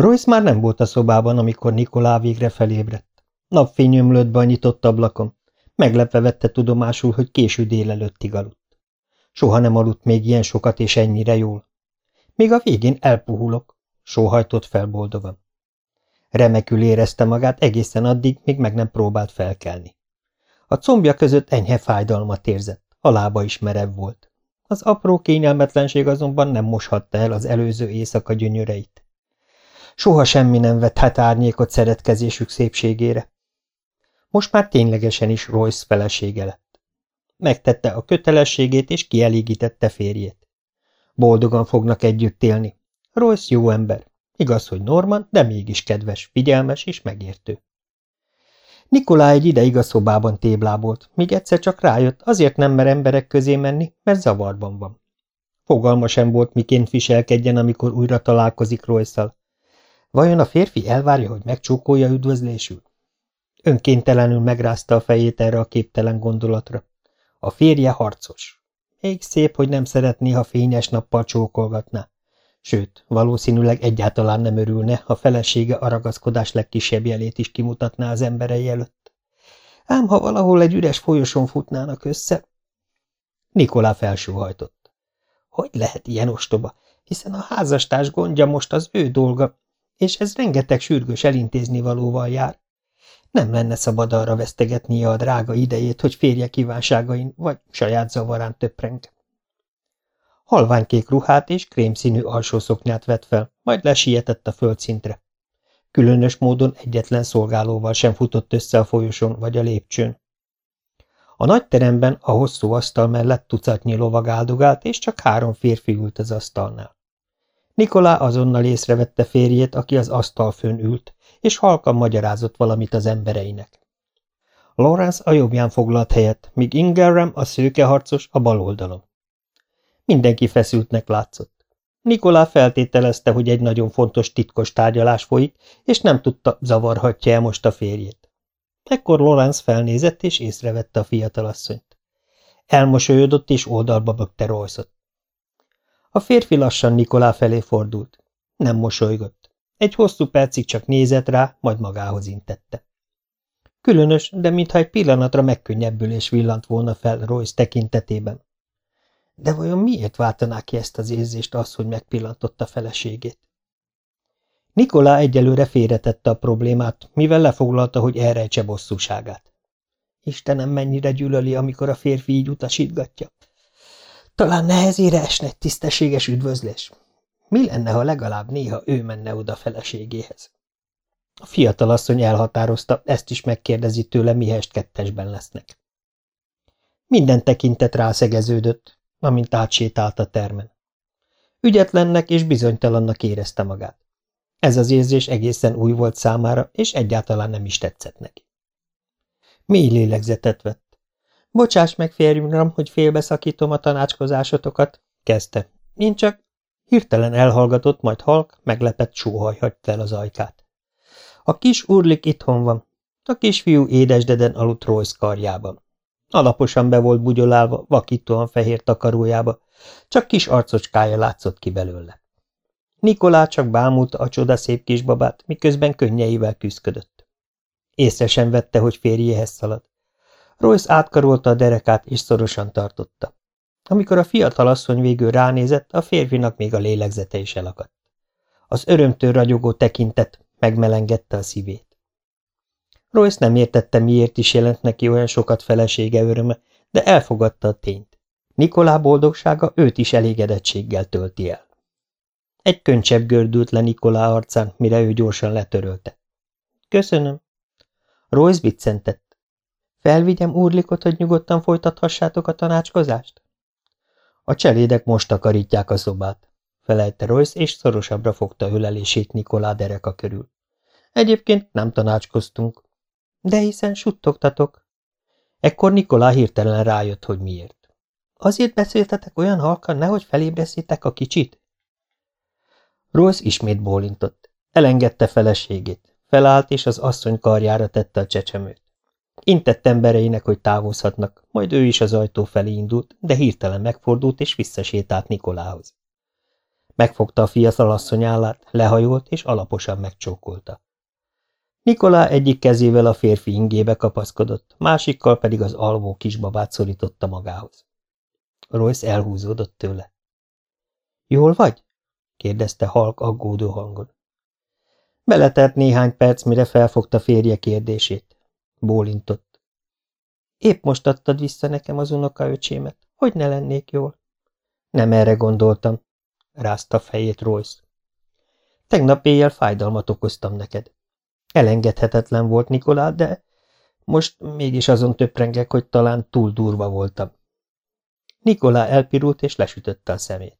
Royce már nem volt a szobában, amikor Nikolá végre felébredt. Napfény ömlött be a nyitott ablakon. Meglepve vette tudomásul, hogy késő délelőttig aludt. Soha nem aludt még ilyen sokat és ennyire jól. Még a végén elpuhulok, sóhajtott fel boldogan. Remekül érezte magát egészen addig, míg meg nem próbált felkelni. A combja között enyhe fájdalmat érzett, a lába is merev volt. Az apró kényelmetlenség azonban nem moshatta el az előző éjszaka gyönyöreit. Soha semmi nem vethet árnyékot szeretkezésük szépségére. Most már ténylegesen is Royce felesége lett. Megtette a kötelességét és kielégítette férjét. Boldogan fognak együtt élni. Royce jó ember. Igaz, hogy Norman, de mégis kedves, figyelmes és megértő. Nikolá egy ideig a szobában téblábolt, míg egyszer csak rájött, azért nem mer emberek közé menni, mert zavarban van. Fogalma sem volt, miként viselkedjen, amikor újra találkozik royce Vajon a férfi elvárja, hogy megcsókolja üdvözlésül? Önkéntelenül megrázta a fejét erre a képtelen gondolatra. A férje harcos. Még szép, hogy nem szeretné, ha fényes nappal csókolgatná. Sőt, valószínűleg egyáltalán nem örülne, ha felesége a ragaszkodás legkisebb jelét is kimutatná az emberei előtt. Ám ha valahol egy üres folyoson futnának össze... Nikolá felsóhajtott. Hogy lehet ilyen ostoba, hiszen a házastárs gondja most az ő dolga, és ez rengeteg sürgős elintézni valóval jár. Nem lenne szabad arra vesztegetnie a drága idejét, hogy férje kívánságain vagy saját zavarán töpreng. Halványkék ruhát és krémszínű alsószoknyát vett fel, majd lesietett a földszintre. Különös módon egyetlen szolgálóval sem futott össze a folyoson vagy a lépcsőn. A nagy teremben a hosszú asztal mellett tucatnyi lovag áldogált, és csak három férfi ült az asztalnál. Nikolá azonnal észrevette férjét, aki az asztal fönn ült, és halkan magyarázott valamit az embereinek. Lawrence a jobbján foglalt helyet, míg Ingerem, a szőkeharcos, a bal oldalon. Mindenki feszültnek látszott. Nikolá feltételezte, hogy egy nagyon fontos titkos tárgyalás folyik, és nem tudta, zavarhatja el most a férjét. Ekkor Lorenz felnézett, és észrevette a fiatalasszonyt. Elmosolyodott, és oldalba bökte Royce-ot. A férfi lassan Nikolá felé fordult. Nem mosolygott. Egy hosszú percig csak nézett rá, majd magához intette. Különös, de mintha egy pillanatra megkönnyebbülés villant volna fel Royce tekintetében. De vajon miért váltaná ki ezt az érzést az, hogy megpillantotta feleségét? Nikolá egyelőre félretette a problémát, mivel lefoglalta, hogy elrejtse bosszúságát. Istenem, mennyire gyűlöli, amikor a férfi így utasítgatja. Talán nehezére esne egy tisztességes üdvözlés. Mi lenne, ha legalább néha ő menne oda feleségéhez? A fiatalasszony elhatározta, ezt is megkérdezi tőle, mihest kettesben lesznek. Minden tekintet rászegeződött, amint átsétált a termen. Ügyetlennek és bizonytalannak érezte magát. Ez az érzés egészen új volt számára, és egyáltalán nem is tetszett neki. Mély lélegzetet vett. Bocsáss meg, férjünkram, hogy félbeszakítom a tanácskozásotokat, kezdte. Én csak hirtelen elhallgatott, majd halk, meglepett sóhaj hagyta el az ajkát. A kis urlik itthon van. A kisfiú édesdeden aludt Royce karjában. Alaposan be volt bugyolálva, vakítóan fehér takarójába, csak kis arcocskája látszott ki belőle. Nikolá csak bámulta a csodaszép kisbabát, miközben könnyeivel küzdködött. Észre sem vette, hogy férjéhez szalad. Royce átkarolta a derekát, és szorosan tartotta. Amikor a fiatal asszony végül ránézett, a férfinak még a lélegzete is elakadt. Az örömtől ragyogó tekintet megmelengedte a szívét. Royce nem értette, miért is jelent neki olyan sokat felesége öröme, de elfogadta a tényt. Nikolá boldogsága őt is elégedettséggel tölti el. Egy könycsebb gördült le Nikolá arcán, mire ő gyorsan letörölte. Köszönöm. Royce biccentett. Felvigyem úrlikot, hogy nyugodtan folytathassátok a tanácskozást? A cselédek most takarítják a szobát, felelte Royce, és szorosabbra fogta ölelését Nikolá dereka körül. Egyébként nem tanácskoztunk. De hiszen suttogtatok. Ekkor Nikolá hirtelen rájött, hogy miért. Azért beszéltetek olyan halkan, nehogy felébreszítek a kicsit? Rose ismét bólintott. Elengedte feleségét. Felállt, és az asszony karjára tette a csecsemőt. Intett embereinek, hogy távozhatnak, majd ő is az ajtó felé indult, de hirtelen megfordult és visszasétált Nikolához. Megfogta a fiatal asszony állát, lehajolt és alaposan megcsókolta. Nikolá egyik kezével a férfi ingébe kapaszkodott, másikkal pedig az alvó kisbabát szorította magához. Royce elhúzódott tőle. – Jól vagy? – kérdezte halk aggódó hangon. Beletelt néhány perc, mire felfogta férje kérdését. Bólintott. – Épp most adtad vissza nekem az unokaöcsémet. Hogy ne lennék jól? – Nem erre gondoltam – rázta fejét Royce. – Tegnap éjjel fájdalmat okoztam neked. Elengedhetetlen volt Nikolá, de most mégis azon töprengek, hogy talán túl durva voltam. Nikolá elpirult és lesütötte a szemét.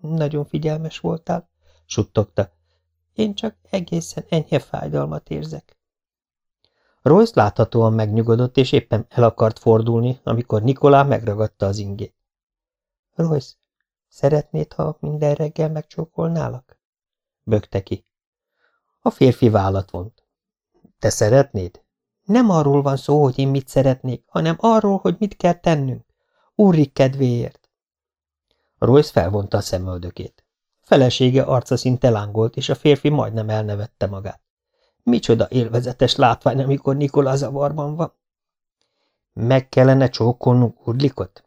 Nagyon figyelmes voltál, suttogta. Én csak egészen enyhe fájdalmat érzek. Royce láthatóan megnyugodott, és éppen el akart fordulni, amikor Nikolá megragadta az ingét. Royce, szeretnéd, ha minden reggel megcsókolnálak? Bökte ki. A férfi vállat vont. Te szeretnéd? Nem arról van szó, hogy én mit szeretnék, hanem arról, hogy mit kell tennünk. Úrrik kedvéért. Royce felvonta a szemöldökét. Felesége arca szinte lángolt, és a férfi majdnem elnevette magát. Micsoda élvezetes látvány, amikor Nikola zavarban van. Meg kellene csókolnunk Urlikot?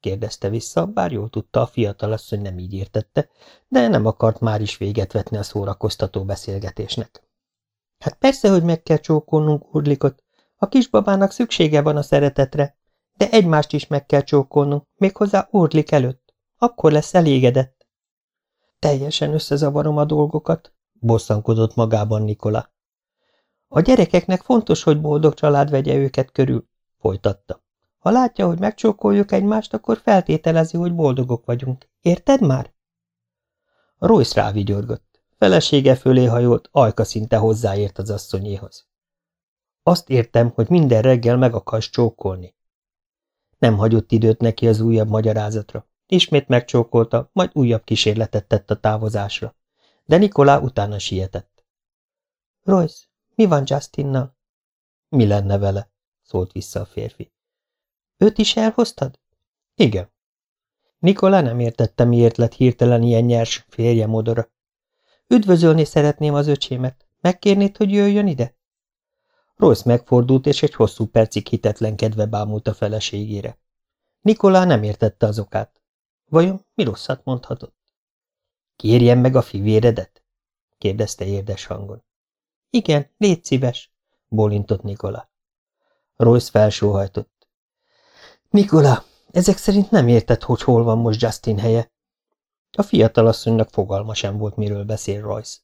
kérdezte vissza, bár jól tudta, a fiatal asszony nem így értette, de nem akart már is véget vetni a szórakoztató beszélgetésnek. Hát persze, hogy meg kell csókolnunk Urlikot. A kisbabának szüksége van a szeretetre, de egymást is meg kell csókolnunk, méghozzá Urlik előtt. Akkor lesz elégedett. Teljesen összezavarom a dolgokat, bosszankodott magában Nikola. A gyerekeknek fontos, hogy boldog család vegye őket körül, folytatta. Ha látja, hogy megcsókoljuk egymást, akkor feltételezi, hogy boldogok vagyunk. Érted már? Royce rávigyorgott. Felesége fölé hajolt, ajka szinte hozzáért az asszonyéhoz. Azt értem, hogy minden reggel meg akarsz csókolni. Nem hagyott időt neki az újabb magyarázatra. Ismét megcsókolta, majd újabb kísérletet tett a távozásra. De Nikolá utána sietett. Royce, mi van Justinnal? Mi lenne vele? szólt vissza a férfi. Őt is elhoztad? Igen. Nikola nem értette, miért lett hirtelen ilyen nyers férje modora. Üdvözölni szeretném az öcsémet. Megkérnéd, hogy jöjjön ide? Royce megfordult, és egy hosszú percig hitetlenkedve bámult a feleségére. Nikolá nem értette az okát. Vajon mi rosszat mondhatott? Kérjen meg a fivéredet? kérdezte érdes hangon. Igen, légy szíves, bólintott Nikola. Royce felsóhajtott. Nikola, ezek szerint nem érted, hogy hol van most Justin helye. A fiatalasszonynak fogalma sem volt, miről beszél Royce.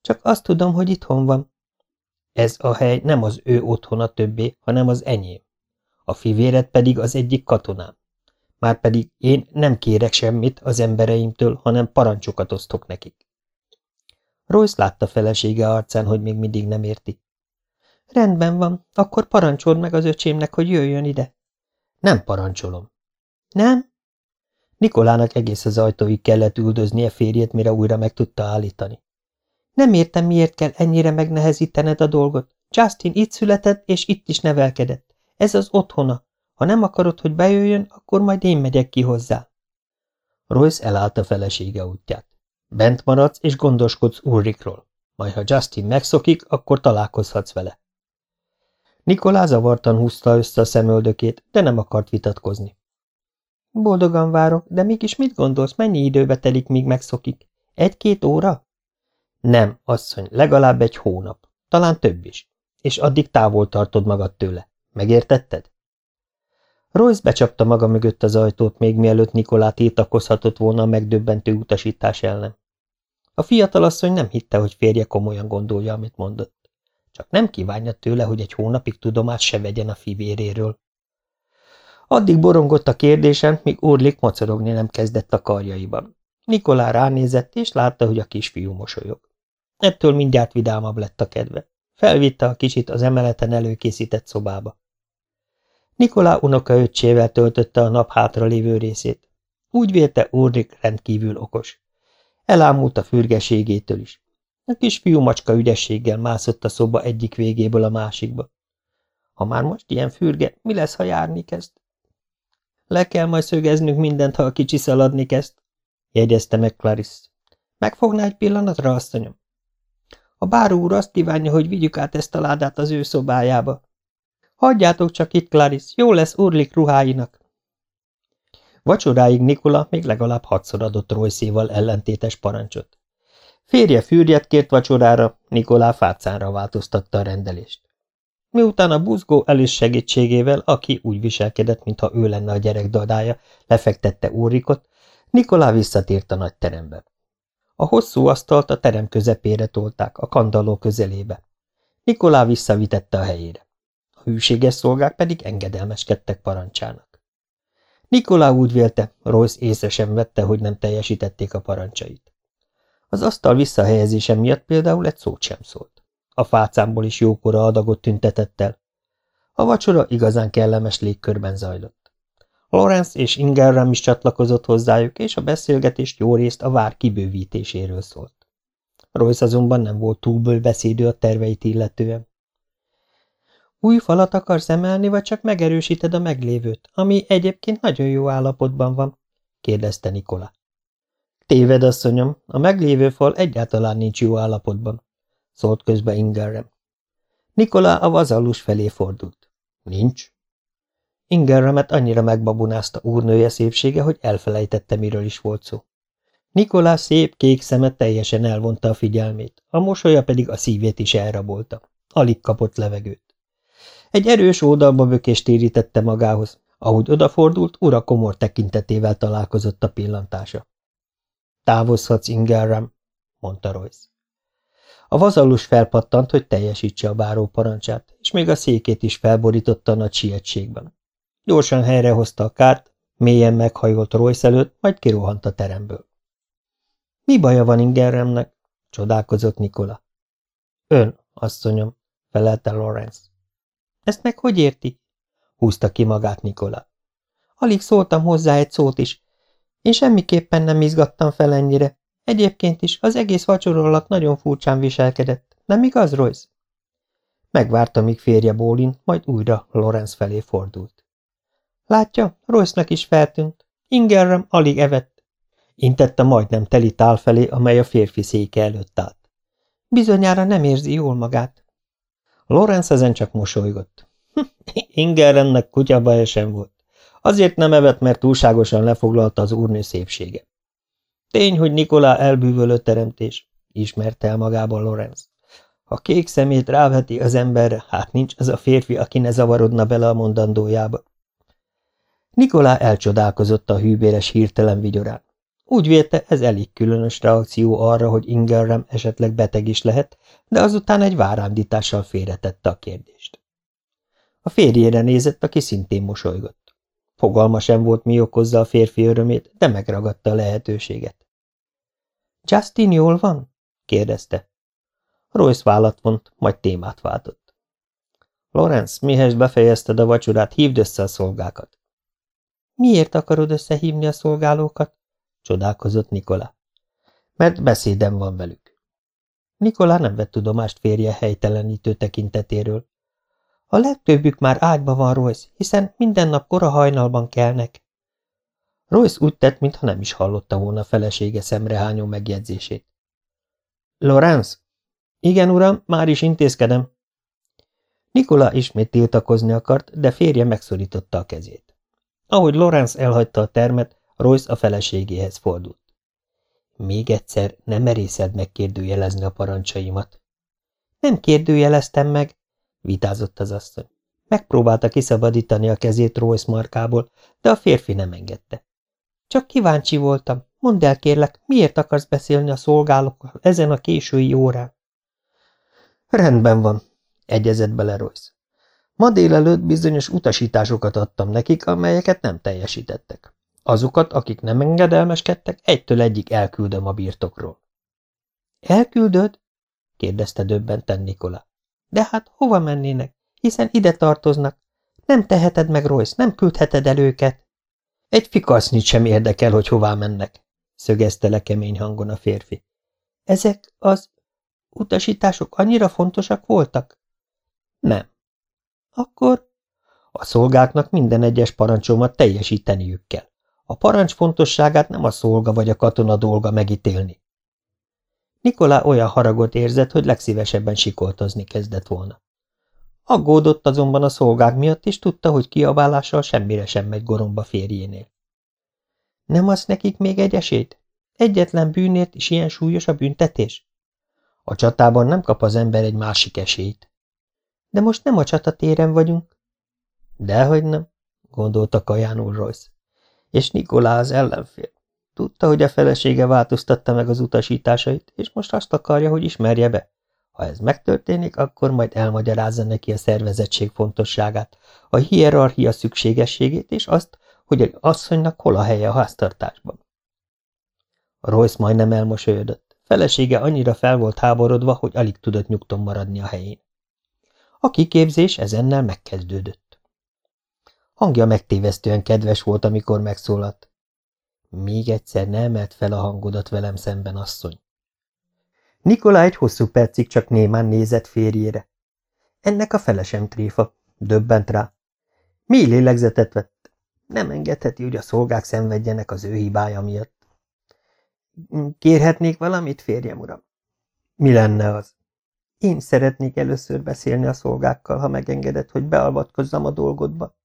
Csak azt tudom, hogy itthon van. Ez a hely nem az ő otthona többé, hanem az enyém. A fivéret pedig az egyik katonám. Márpedig én nem kérek semmit az embereimtől, hanem parancsokat osztok nekik. Royce látta felesége arcán, hogy még mindig nem érti. Rendben van, akkor parancsold meg az öcsémnek, hogy jöjjön ide. Nem parancsolom. Nem? Nikolának egész az ajtóig kellett üldöznie férjét, mire újra meg tudta állítani. Nem értem, miért kell ennyire megnehezítened a dolgot. Justin itt született, és itt is nevelkedett. Ez az otthona. Ha nem akarod, hogy bejöjjön, akkor majd én megyek ki hozzá. Royce elállt a felesége útját. Bent maradsz, és gondoskodsz Ulrikról. Majd ha Justin megszokik, akkor találkozhatsz vele. Nikolá zavartan húzta össze a szemöldökét, de nem akart vitatkozni. Boldogan várok, de mégis mit gondolsz, mennyi időbe telik, míg megszokik? Egy-két óra? Nem, asszony, legalább egy hónap. Talán több is. És addig távol tartod magad tőle. Megértetted? Royce becsapta maga mögött az ajtót, még mielőtt Nikolá tiltakozhatott volna a megdöbbentő utasítás ellen. A fiatalasszony nem hitte, hogy férje komolyan gondolja, amit mondott. Csak nem kívánja tőle, hogy egy hónapig tudomát se vegyen a fivéréről. Addig borongott a kérdésen, míg Urlik mocorogni nem kezdett a karjaiban. Nikolá ránézett, és látta, hogy a kisfiú mosolyog. Ettől mindjárt vidámabb lett a kedve. Felvitte a kicsit az emeleten előkészített szobába. Nikolá unokaöccsével töltötte a nap hátra lévő részét. Úgy vélte Urlik rendkívül okos. Elámult a fürgeségétől is. A kisfiú macska ügyességgel mászott a szoba egyik végéből a másikba. Ha már most ilyen fürge, mi lesz, ha járni kezd? Le kell majd szögeznünk mindent, ha a kicsi szaladni kezd, jegyezte meg Clarice. Megfogná egy pillanatra, asszonyom? A báró úr azt kívánja, hogy vigyük át ezt a ládát az ő szobájába. Hagyjátok csak itt, Clarice, jó lesz Urlik ruháinak. Vacsoráig Nikola még legalább hatszor adott Royce-val ellentétes parancsot. Férje fűrjet kért vacsorára, Nikolá fácánra változtatta a rendelést. Miután a buzgó Elis segítségével, aki úgy viselkedett, mintha ő lenne a gyerek dadája, lefektette Úrikot, Nikolá visszatért a nagy terembe. A hosszú asztalt a terem közepére tolták, a kandalló közelébe. Nikolá visszavitette a helyére. A hűséges szolgák pedig engedelmeskedtek parancsának. Nikolá úgy vélte, Royce észre sem vette, hogy nem teljesítették a parancsait. Az asztal visszahelyezése miatt például egy szót sem szólt. A fácámból is jókora adagot tüntetett el. A vacsora igazán kellemes légkörben zajlott. Lawrence és Ingerram is csatlakozott hozzájuk, és a beszélgetést jó részt a vár kibővítéséről szólt. Royce azonban nem volt túlből beszédő a terveit illetően. Új falat akarsz emelni, vagy csak megerősíted a meglévőt, ami egyébként nagyon jó állapotban van? kérdezte Nikola. Téved, asszonyom, a meglévő fal egyáltalán nincs jó állapotban, szólt közbe Ingerem. Nikola a vazallus felé fordult. Nincs. Ingerremet annyira megbabunázta úrnője szépsége, hogy elfelejtette, miről is volt szó. Nikolás szép kék szeme teljesen elvonta a figyelmét, a mosolya pedig a szívét is elrabolta. Alig kapott levegőt. Egy erős oldalba bökést térítette magához. Ahogy odafordult, ura komor tekintetével találkozott a pillantása. Távozhatsz, Ingerram, mondta Royce. A vazallus felpattant, hogy teljesítse a báró parancsát, és még a székét is felborította a nagy sietségben. Gyorsan helyrehozta a kárt, mélyen meghajolt Royce előtt, majd kirohant a teremből. Mi baja van Ingerremnek? csodálkozott Nikola. Ön, asszonyom, felelte Lawrence. Ezt meg hogy érti? húzta ki magát Nikola. Alig szóltam hozzá egy szót is, én semmiképpen nem izgattam fel ennyire. Egyébként is az egész vacsora alatt nagyon furcsán viselkedett. Nem igaz, Royce? Megvárta, míg férje bólin, majd újra Lorenz felé fordult. Látja, Royce-nak is feltűnt. Ingerem alig evett. Intette majdnem teli tál felé, amely a férfi széke előtt állt. Bizonyára nem érzi jól magát. Lorenz ezen csak mosolygott. Ingeremnek kutyabaja sem volt. Azért nem evett, mert túlságosan lefoglalta az úrnő szépsége. Tény, hogy Nikolá elbűvölő teremtés, ismerte el magában Lorenz. Ha kék szemét ráveti az emberre, hát nincs az a férfi, aki ne zavarodna bele a mondandójába. Nikolá elcsodálkozott a hűbéres hirtelen vigyorán. Úgy vélte, ez elég különös reakció arra, hogy Ingerem esetleg beteg is lehet, de azután egy várándítással félretette a kérdést. A férjére nézett, aki szintén mosolygott. Fogalma sem volt, mi okozza a férfi örömét, de megragadta a lehetőséget. – Justin jól van? – kérdezte. Royce vállat vont, majd témát váltott. – Lorenz, mihez befejezted a vacsorát, hívd össze a szolgákat. – Miért akarod összehívni a szolgálókat? – csodálkozott Nikola. – Mert beszédem van velük. Nikola nem vett tudomást férje helytelenítő tekintetéről, a legtöbbük már ágyba van, Royce, hiszen minden nap kora hajnalban kelnek. Royce úgy tett, mintha nem is hallotta volna felesége szemrehányó megjegyzését. Lorenz? Igen, uram, már is intézkedem. Nikola ismét tiltakozni akart, de férje megszorította a kezét. Ahogy Lorenz elhagyta a termet, Royce a feleségéhez fordult. Még egyszer nem merészed megkérdőjelezni a parancsaimat. Nem kérdőjeleztem meg, vitázott az asszony. Megpróbálta kiszabadítani a kezét Royce markából, de a férfi nem engedte. Csak kíváncsi voltam. Mondd el, kérlek, miért akarsz beszélni a szolgálókkal ezen a késői órán? Rendben van, egyezett bele Royce. Ma délelőtt bizonyos utasításokat adtam nekik, amelyeket nem teljesítettek. Azokat, akik nem engedelmeskedtek, egytől egyik elküldöm a birtokról. Elküldöd? kérdezte döbbenten Nikola. De hát hova mennének? Hiszen ide tartoznak. Nem teheted meg, Royce, nem küldheted el őket. Egy fikasznyit sem érdekel, hogy hová mennek, szögezte le kemény hangon a férfi. Ezek az utasítások annyira fontosak voltak? Nem. Akkor a szolgáknak minden egyes parancsomat teljesíteniük kell. A parancs fontosságát nem a szolga vagy a katona dolga megítélni. Nikolá olyan haragot érzett, hogy legszívesebben sikoltozni kezdett volna. Aggódott azonban a szolgák miatt, és tudta, hogy kiabálással semmire sem megy goromba férjénél. Nem az nekik még egy esélyt? Egyetlen bűnért is ilyen súlyos a büntetés? A csatában nem kap az ember egy másik esélyt. De most nem a csatatéren vagyunk. Dehogy nem, gondolta Kajánul Royce. És Nikolá az ellenfél. Tudta, hogy a felesége változtatta meg az utasításait, és most azt akarja, hogy ismerje be. Ha ez megtörténik, akkor majd elmagyarázza neki a szervezettség fontosságát, a hierarchia szükségességét, és azt, hogy egy asszonynak hol a helye a háztartásban. Royce majdnem elmosolyodott. Felesége annyira fel volt háborodva, hogy alig tudott nyugton maradni a helyén. A kiképzés ezennel megkezdődött. Hangja megtévesztően kedves volt, amikor megszólalt. Még egyszer ne emelt fel a hangodat velem szemben, asszony. Nikola egy hosszú percig csak némán nézett férjére. Ennek a felesem tréfa, döbbent rá. Mi lélegzetet vett. Nem engedheti, hogy a szolgák szenvedjenek az ő hibája miatt. Kérhetnék valamit, férjem uram? Mi lenne az? Én szeretnék először beszélni a szolgákkal, ha megengedett, hogy beavatkozzam a dolgodba.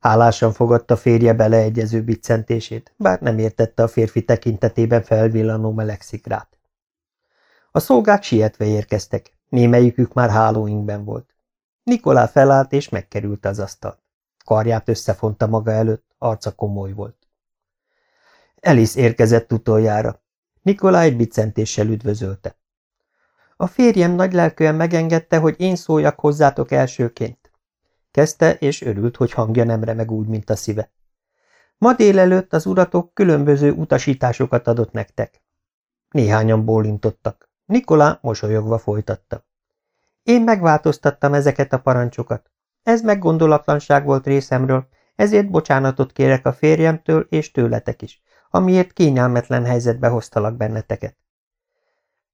Hálásan fogadta férje beleegyező biccentését, bár nem értette a férfi tekintetében felvillanó meleg szikrát. A szolgák sietve érkeztek, némelyikük már hálóinkben volt. Nikolá felállt és megkerült az asztalt. Karját összefonta maga előtt, arca komoly volt. Alice érkezett utoljára. Nikolá egy biccentéssel üdvözölte. A férjem nagylelkűen megengedte, hogy én szóljak hozzátok elsőként. Kezdte, és örült, hogy hangja nem remeg úgy, mint a szíve. Ma délelőtt az uratok különböző utasításokat adott nektek. Néhányan bólintottak. Nikolá mosolyogva folytatta. Én megváltoztattam ezeket a parancsokat. Ez meggondolatlanság volt részemről, ezért bocsánatot kérek a férjemtől és tőletek is, amiért kényelmetlen helyzetbe hoztalak benneteket.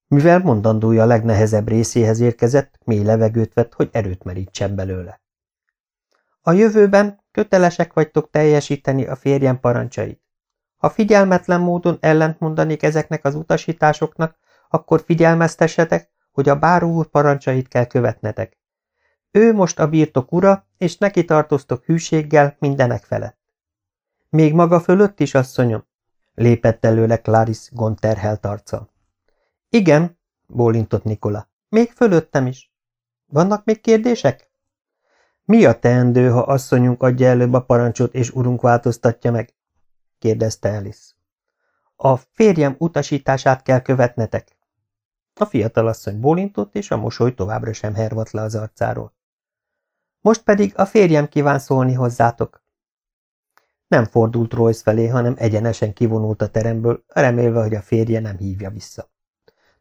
Mivel mondandója legnehezebb részéhez érkezett, mély levegőt vett, hogy erőt merítsen belőle. A jövőben kötelesek vagytok teljesíteni a férjem parancsait. Ha figyelmetlen módon ellent mondanék ezeknek az utasításoknak, akkor figyelmeztessetek, hogy a báró úr parancsait kell követnetek. Ő most a birtok ura, és neki tartoztok hűséggel mindenek felett. Még maga fölött is, asszonyom? lépett előle Clarice gondterhelt arccal. Igen, bólintott Nikola. Még fölöttem is. Vannak még kérdések? Mi a teendő, ha asszonyunk adja előbb a parancsot, és urunk változtatja meg? kérdezte Alice. A férjem utasítását kell követnetek. A fiatalasszony bólintott, és a mosoly továbbra sem hervadt le az arcáról. Most pedig a férjem kíván szólni hozzátok. Nem fordult Royce felé, hanem egyenesen kivonult a teremből, remélve, hogy a férje nem hívja vissza.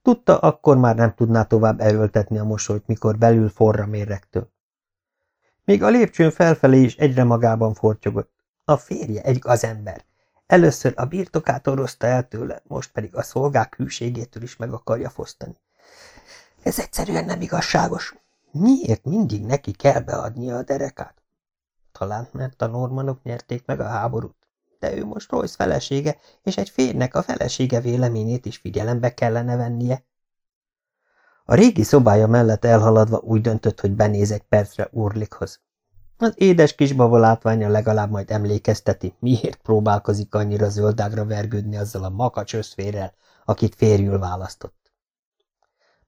Tudta, akkor már nem tudná tovább erőltetni a mosolyt, mikor belül forra mérregtől. Még a lépcsőn felfelé is egyre magában fortyogott. A férje egy gazember. Először a birtokát oroszta el tőle, most pedig a szolgák hűségétől is meg akarja fosztani. Ez egyszerűen nem igazságos. Miért mindig neki kell beadnia a derekát? Talán mert a normanok nyerték meg a háborút. De ő most Royce felesége, és egy férnek a felesége véleményét is figyelembe kellene vennie. A régi szobája mellett elhaladva úgy döntött, hogy benéz egy percre Urlikhoz. Az édes kisbaba látványa legalább majd emlékezteti, miért próbálkozik annyira zöldágra vergődni azzal a makacs összférrel, akit férjül választott.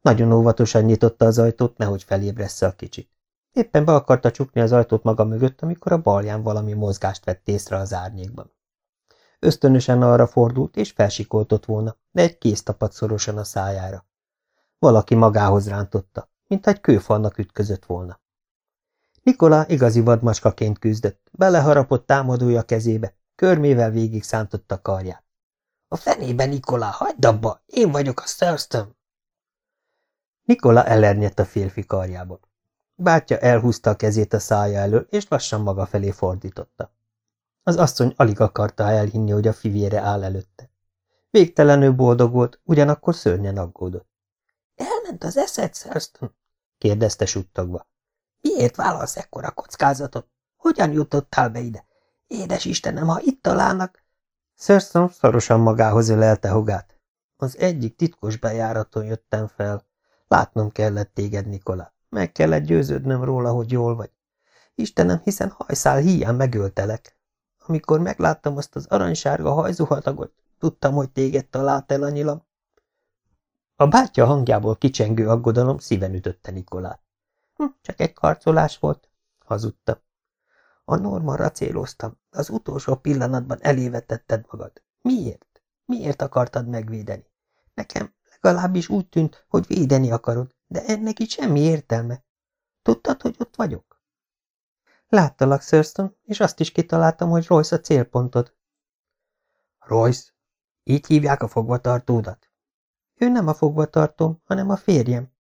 Nagyon óvatosan nyitotta az ajtót, nehogy felébressze a kicsit. Éppen be akarta csukni az ajtót maga mögött, amikor a balján valami mozgást vett észre az árnyékban. Ösztönösen arra fordult, és felsikoltott volna, de egy kéz tapadt szorosan a szájára. Valaki magához rántotta, mint egy kőfalnak ütközött volna. Nikola igazi vadmacskaként küzdött, beleharapott támadója kezébe, körmével végig szántotta karját. – A fenébe, Nikola, hagyd abba! Én vagyok a Thurston! Nikola elernyett a férfi karjából. Bátya elhúzta a kezét a szája elől, és lassan maga felé fordította. Az asszony alig akarta elhinni, hogy a fivére áll előtte. Végtelenül boldog volt, ugyanakkor szörnyen aggódott. – Elment az eszed, Thurston? – kérdezte suttogva. – Miért vállalsz ekkora kockázatot? Hogyan jutottál be ide? Édes Istenem, ha itt találnak, Thurston szorosan magához ölelte hogát. Az egyik titkos bejáraton jöttem fel. Látnom kellett téged, Nikola. Meg kellett győződnöm róla, hogy jól vagy. Istenem, hiszen hajszál híján megöltelek. Amikor megláttam azt az aranysárga hajzuhatagot, tudtam, hogy téged talált el a nyilam. A bátya hangjából kicsengő aggodalom szíven ütötte Nikolát. Hm, csak egy karcolás volt, hazudta. A Normanra céloztam, az utolsó pillanatban elévetetted magad. Miért? Miért akartad megvédeni? Nekem legalábbis úgy tűnt, hogy védeni akarod, de ennek itt semmi értelme. Tudtad, hogy ott vagyok? Láttalak, Thurston, és azt is kitaláltam, hogy Royce a célpontod. Royce? Így hívják a fogvatartódat? Ő nem a fogvatartóm, hanem a férjem.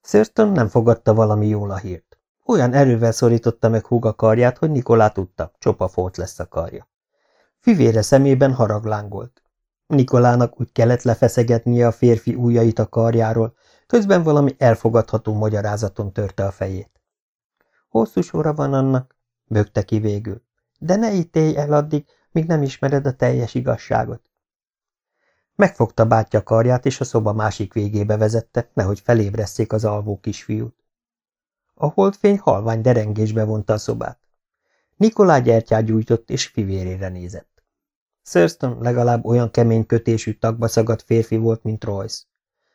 Thurston nem fogadta valami jól a hírt. Olyan erővel szorította meg húga karját, hogy Nikolá tudta, csopa folt lesz a karja. Fivére szemében harag lángolt. Nikolának úgy kellett lefeszegetnie a férfi ujjait a karjáról, közben valami elfogadható magyarázaton törte a fejét. Hosszú sora van annak, bögte ki végül, de ne ítélj el addig, míg nem ismered a teljes igazságot. Megfogta bátyja karját, és a szoba másik végébe vezette, nehogy felébresszék az alvó kisfiút. A holdfény halvány derengésbe vonta a szobát. Nikolá gyertyát gyújtott, és fivérére nézett. Thurston legalább olyan kemény kötésű tagba szagadt férfi volt, mint Royce.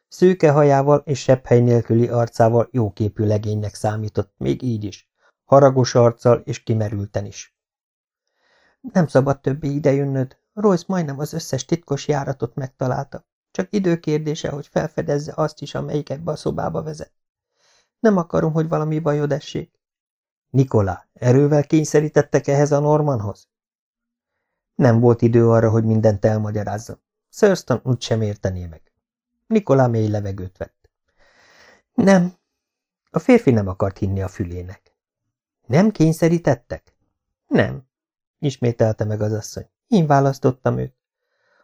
Szőke hajával és sepphely nélküli arcával jóképű legénynek számított, még így is, haragos arccal és kimerülten is. Nem szabad többé idejönnöd, Royce majdnem az összes titkos járatot megtalálta. Csak időkérdése, hogy felfedezze azt is, amelyik ebbe a szobába vezet. Nem akarom, hogy valami bajod essék. Nikola, erővel kényszerítettek ehhez a Normanhoz? Nem volt idő arra, hogy mindent elmagyarázzon. Thurston úgy sem értené meg. Nikolá mély levegőt vett. Nem. A férfi nem akart hinni a fülének. Nem kényszerítettek? Nem, ismételte meg az asszony. Én választottam őt.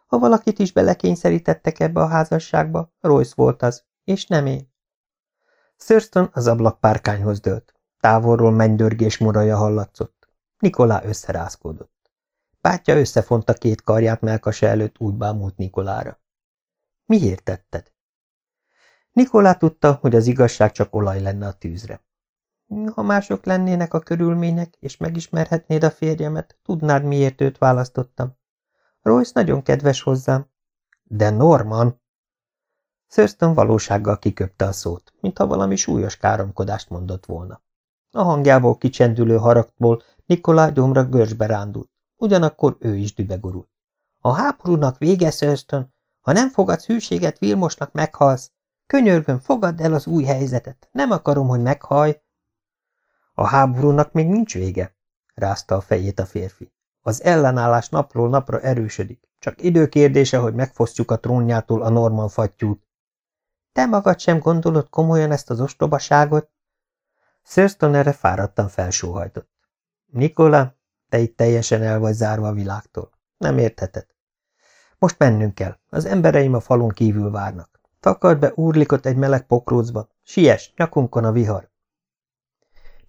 Ha valakit is belekényszerítettek ebbe a házasságba, Royce volt az, és nem én. Thurston az ablakpárkányhoz dőlt. Távolról mennydörgés muraja hallatszott. Nikolá összerázkódott. Bátya összefonta két karját melkasa előtt, úgy bámult Nikolára. Miért tetted? Nikolá tudta, hogy az igazság csak olaj lenne a tűzre. Ha mások lennének a körülmények, és megismerhetnéd a férjemet, tudnád, miért őt választottam. Royce nagyon kedves hozzám. De Norman! Thurston valósággal kiköpte a szót, mintha valami súlyos káromkodást mondott volna. A hangjából kicsendülő haragból Nikolá gyomra görcsbe rándult, ugyanakkor ő is dübegurult. A háborúnak vége, Thurston, ha nem fogadsz hűséget Vilmosnak, meghalsz. Könyörgöm, fogadd el az új helyzetet. Nem akarom, hogy meghaj. A háborúnak még nincs vége, rázta a fejét a férfi. Az ellenállás napról napra erősödik. Csak időkérdése, hogy megfosztjuk a trónjától a Norman fattyút. Te magad sem gondolod komolyan ezt az ostobaságot? Thurston erre fáradtan felsóhajtott. Nikola, te itt teljesen el vagy zárva a világtól. Nem értheted. Most mennünk kell. Az embereim a falon kívül várnak. Takard be úrlikot egy meleg pokrócba. Siess, nyakunkon a vihar.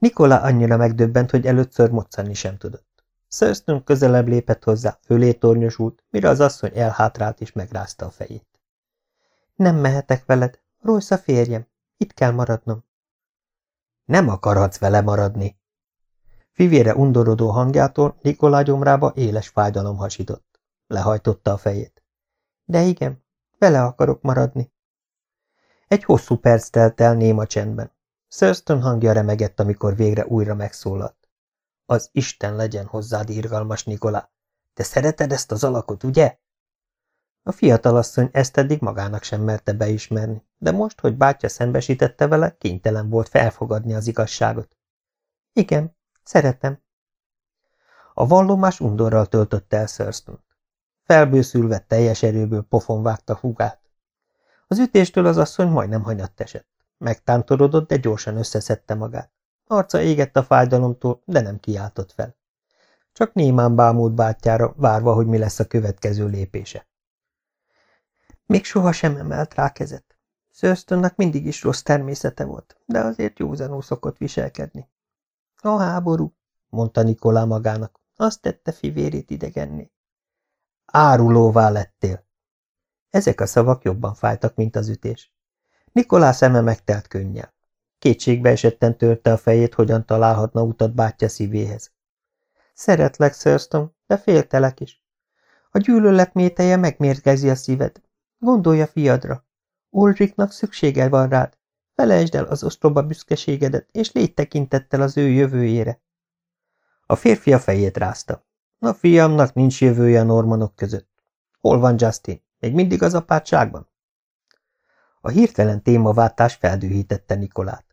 Nikola annyira megdöbbent, hogy először moccani sem tudott. Thurston közelebb lépett hozzá, fölé tornyosult, mire az asszony elhátrált és megrázta a fejét. Nem mehetek veled, Royce a férjem, itt kell maradnom. Nem akarhatsz vele maradni. Fivére undorodó hangjától Nikolá gyomrába éles fájdalom hasított. Lehajtotta a fejét. De igen, vele akarok maradni. Egy hosszú perc telt el néma csendben. Thurston hangja remegett, amikor végre újra megszólalt. Az Isten legyen hozzád írgalmas, Nikola. Te szereted ezt az alakot, ugye? A fiatalasszony ezt eddig magának sem merte beismerni, de most, hogy bátyja szembesítette vele, kénytelen volt felfogadni az igazságot. Igen, szeretem. A vallomás undorral töltötte el thurston Felbőszülve teljes erőből pofon vágta húgát. Az ütéstől az asszony majdnem hanyatt esett. Megtántorodott, de gyorsan összeszedte magát. Arca égett a fájdalomtól, de nem kiáltott fel. Csak némán bámult bátyjára, várva, hogy mi lesz a következő lépése. Még soha sem emelt rá kezet. Szörsztönnek mindig is rossz természete volt, de azért józanul szokott viselkedni. A háború, mondta Nikolá magának, azt tette fivérét idegenni. Árulóvá lettél. Ezek a szavak jobban fájtak, mint az ütés. Nikolá szeme megtelt könnyel. Kétségbe esetten törte a fejét, hogyan találhatna utat bátyja szívéhez. Szeretlek, Thurston, de féltelek is. A gyűlölet méteje megmérgezi a szíved. Gondolja fiadra. Ulriknak szüksége van rád. Felejtsd el az ostoba büszkeségedet, és légy tekintettel az ő jövőjére. A férfi a fejét rázta. A fiamnak nincs jövője a normanok között. Hol van Justin? Még mindig az apátságban? A hirtelen témaváltás feldühítette Nikolát.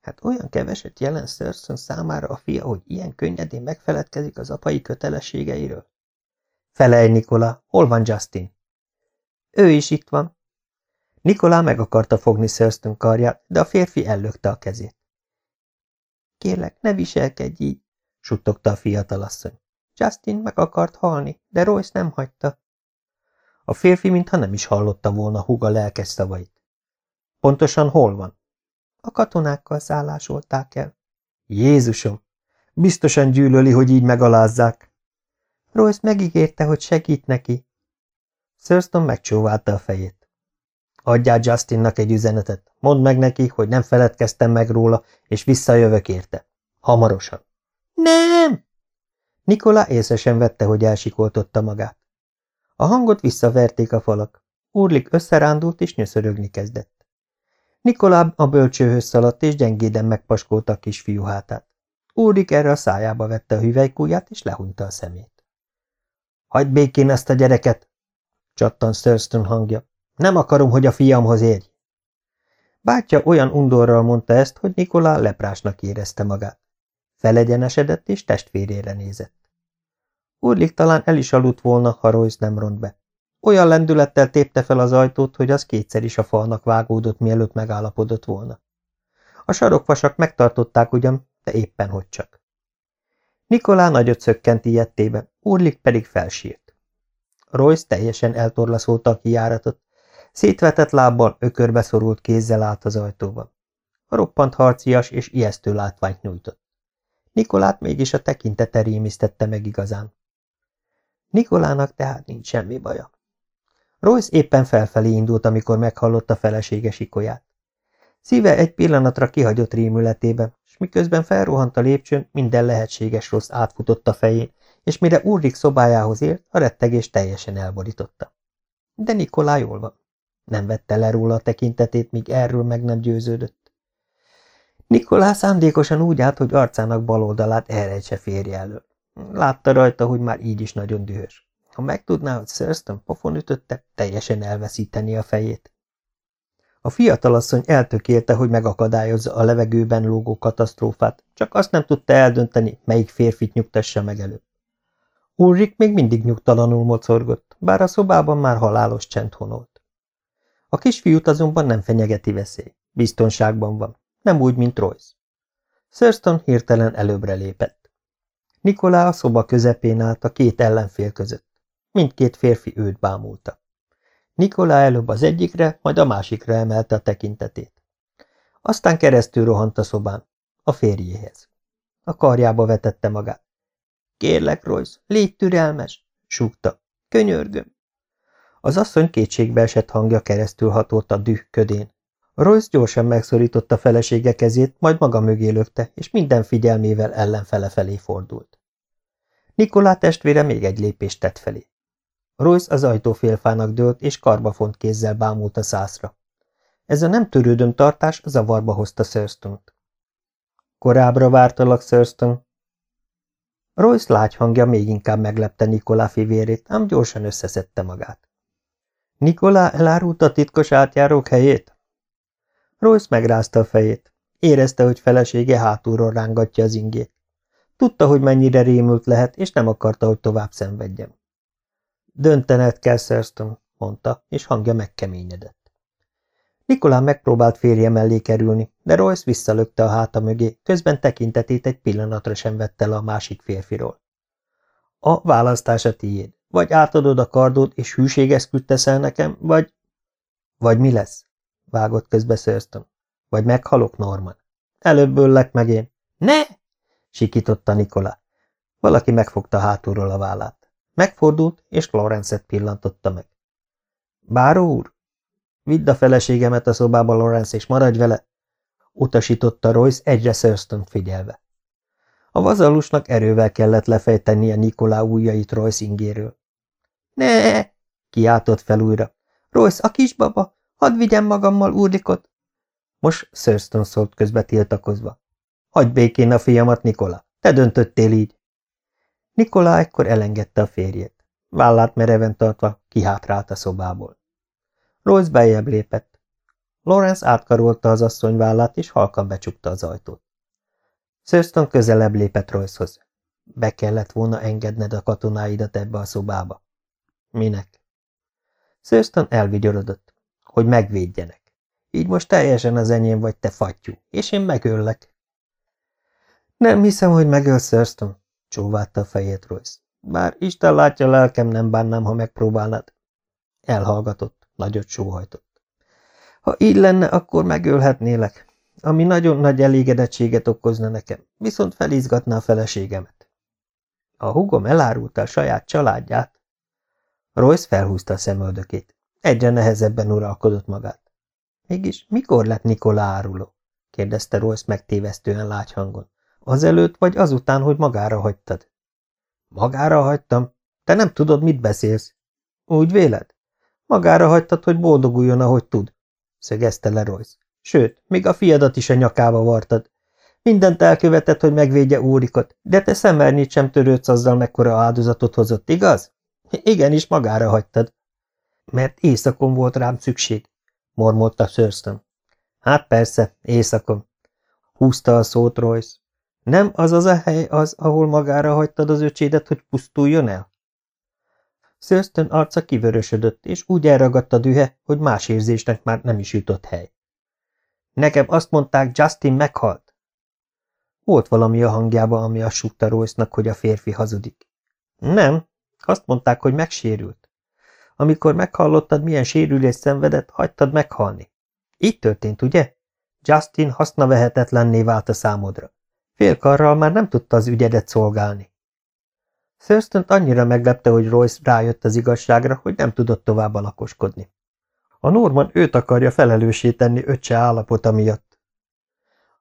Hát olyan keveset jelent Thurston számára a fia, hogy ilyen könnyedén megfeledkezik az apai kötelességeiről? Felej, Nikola, hol van Justin? Ő is itt van. Nikolá meg akarta fogni Thurston karját, de a férfi ellökte a kezét. Kérlek, ne viselkedj így, suttogta a fiatalasszony. Justin meg akart halni, de Royce nem hagyta. A férfi mintha nem is hallotta volna húga lelkes szavait. Pontosan hol van? A katonákkal szállásolták el. Jézusom! Biztosan gyűlöli, hogy így megalázzák. Royce megígérte, hogy segít neki. Thurston megcsóválta a fejét. Adjál Justinnak egy üzenetet. Mondd meg neki, hogy nem feledkeztem meg róla, és visszajövök érte. Hamarosan. Nem! Nikola észre sem vette, hogy elsikoltotta magát. A hangot visszaverték a falak. Úrlik összerándult és nyöszörögni kezdett. Nikolá a bölcsőhöz szaladt és gyengéden megpaskolta a kisfiú hátát. Úrlik erre a szájába vette a hüvelykúját és lehúnyta a szemét. Hagyd békén ezt a gyereket! csattan Thurston hangja. Nem akarom, hogy a fiamhoz érj! Bátya olyan undorral mondta ezt, hogy Nikolá leprásnak érezte magát. Felegyenesedett és testvérére nézett. Úrlik talán el is aludt volna, ha Royce nem ront be. Olyan lendülettel tépte fel az ajtót, hogy az kétszer is a falnak vágódott, mielőtt megállapodott volna. A sarokvasak megtartották ugyan, de éppen hogy csak. Nikolá nagyot szökkent ilyettében, Úrlik pedig felsírt. Royce teljesen eltorlaszolta a kijáratot, szétvetett lábbal, ökörbe szorult kézzel állt az ajtóban. Roppant harcias és ijesztő látványt nyújtott. Nikolát mégis a tekintete rémisztette meg igazán. Nikolának tehát nincs semmi baja. Royce éppen felfelé indult, amikor meghallotta felesége sikolyát. Szíve egy pillanatra kihagyott rémületébe, és miközben felrohant a lépcsőn, minden lehetséges rossz átfutott a fején, és mire Ulrik szobájához ért, a rettegés teljesen elborította. De Nikolá jól van. Nem vette le róla a tekintetét, míg erről meg nem győződött. Nikolá szándékosan úgy állt, hogy arcának bal oldalát elrejtse férje elől. Látta rajta, hogy már így is nagyon dühös. Ha megtudná, hogy Thurston pofon ütötte, teljesen elveszíteni a fejét. A fiatalasszony eltökélte, hogy megakadályozza a levegőben lógó katasztrófát, csak azt nem tudta eldönteni, melyik férfit nyugtassa meg előbb. Ulrik még mindig nyugtalanul mocorgott, bár a szobában már halálos csend honolt. A kisfiút azonban nem fenyegeti veszély. Biztonságban van, nem úgy, mint Royce. Thurston hirtelen előbbre lépett. Nikolá a szoba közepén állt a két ellenfél között. Mindkét férfi őt bámulta. Nikolá előbb az egyikre, majd a másikra emelte a tekintetét. Aztán keresztül rohant a szobán, a férjéhez. A karjába vetette magát. Kérlek, Royce, légy türelmes, súgta. Könyörgöm. Az asszony kétségbe esett hangja keresztül hatolt a düh ködén. Royce gyorsan megszorította felesége kezét, majd maga mögé lökte, és minden figyelmével ellenfele felé fordult. Nikolá testvére még egy lépést tett felé. Royce az ajtófélfának dőlt, és karbafont kézzel bámult a szászra. Ez a nem törődöm tartás zavarba hozta Thurston-t. Korábbra vártalak, Thurston. Royce lágy hangja még inkább meglepte Nikolá fivérét, ám gyorsan összeszedte magát. Nikolá elárult a titkos átjárók helyét? Royce megrázta a fejét. Érezte, hogy felesége hátulról rángatja az ingét. Tudta, hogy mennyire rémült lehet, és nem akarta, hogy tovább szenvedjem. Döntened kell, Thurston, mondta, és hangja megkeményedett. Nikolán megpróbált férje mellé kerülni, de Royce visszalökte a háta mögé, közben tekintetét egy pillanatra sem vette le a másik férfiról. A választás a tiéd. Vagy átadod a kardod, és hűségeszküt teszel nekem, vagy... Vagy mi lesz? Vágott közbe Thurston. Vagy meghalok, Norman. Előbb öllek meg én. Ne! sikította Nikola. Valaki megfogta hátulról a vállát. Megfordult, és Lawrence-et pillantotta meg. Báró úr? Vidd a feleségemet a szobába, Lawrence, és maradj vele! utasította Royce egyre Thurston figyelve. A vazallusnak erővel kellett lefejtenie Nikolá ujjait Royce ingéről. Ne! kiáltott fel újra. Royce, a kisbaba! Hadd vigyem magammal úrlikot! Most Thurston szólt közbe tiltakozva. Hagyj békén a fiamat, Nikola! Te döntöttél így! Nikola ekkor elengedte a férjét. Vállát mereven tartva kihátrált a szobából. Royce bejebb lépett. Lawrence átkarolta az asszony vállát, és halkan becsukta az ajtót. Thurston közelebb lépett Royce-hoz. Be kellett volna engedned a katonáidat ebbe a szobába. Minek? Thurston elvigyorodott, hogy megvédjenek. Így most teljesen az enyém vagy, te fattyú, és én megöllek. Nem hiszem, hogy megölsz, Thurston, csóválta a fejét Royce. Bár Isten látja, lelkem nem bánnám, ha megpróbálnád. Elhallgatott, nagyot sóhajtott. Ha így lenne, akkor megölhetnélek, ami nagyon nagy elégedettséget okozna nekem, viszont felizgatná a feleségemet. A hugom elárulta a saját családját. Royce felhúzta a szemöldökét. Egyre nehezebben uralkodott magát. Mégis mikor lett Nikola áruló? kérdezte Royce megtévesztően lágy hangon. Azelőtt vagy azután, hogy magára hagytad? Magára hagytam? Te nem tudod, mit beszélsz. Úgy véled? Magára hagytad, hogy boldoguljon, ahogy tud, szögezte le Royce. Sőt, még a fiadat is a nyakába vartad. Mindent elkövetett, hogy megvédje Úrikot, de te szemernyit sem törődsz azzal, mekkora áldozatot hozott, igaz? Igenis, magára hagytad. Mert éjszakon volt rám szükség, mormolta Thurston. Hát persze, éjszakon. Húzta a szót Royce. Nem az az a hely az, ahol magára hagytad az öcsédet, hogy pusztuljon el? Thurston arca kivörösödött, és úgy elragadt a dühe, hogy más érzésnek már nem is jutott hely. Nekem azt mondták, Justin meghalt. Volt valami a hangjában, ami azt súgta Royce-nak, hogy a férfi hazudik. Nem, azt mondták, hogy megsérült. Amikor meghallottad, milyen sérülés szenvedett, hagytad meghalni. Így történt, ugye? Justin hasznavehetetlenné vált a számodra. Félkarral már nem tudta az ügyedet szolgálni. thurston annyira meglepte, hogy Royce rájött az igazságra, hogy nem tudott tovább alakoskodni. A Norman őt akarja felelőssé tenni öccse állapota miatt.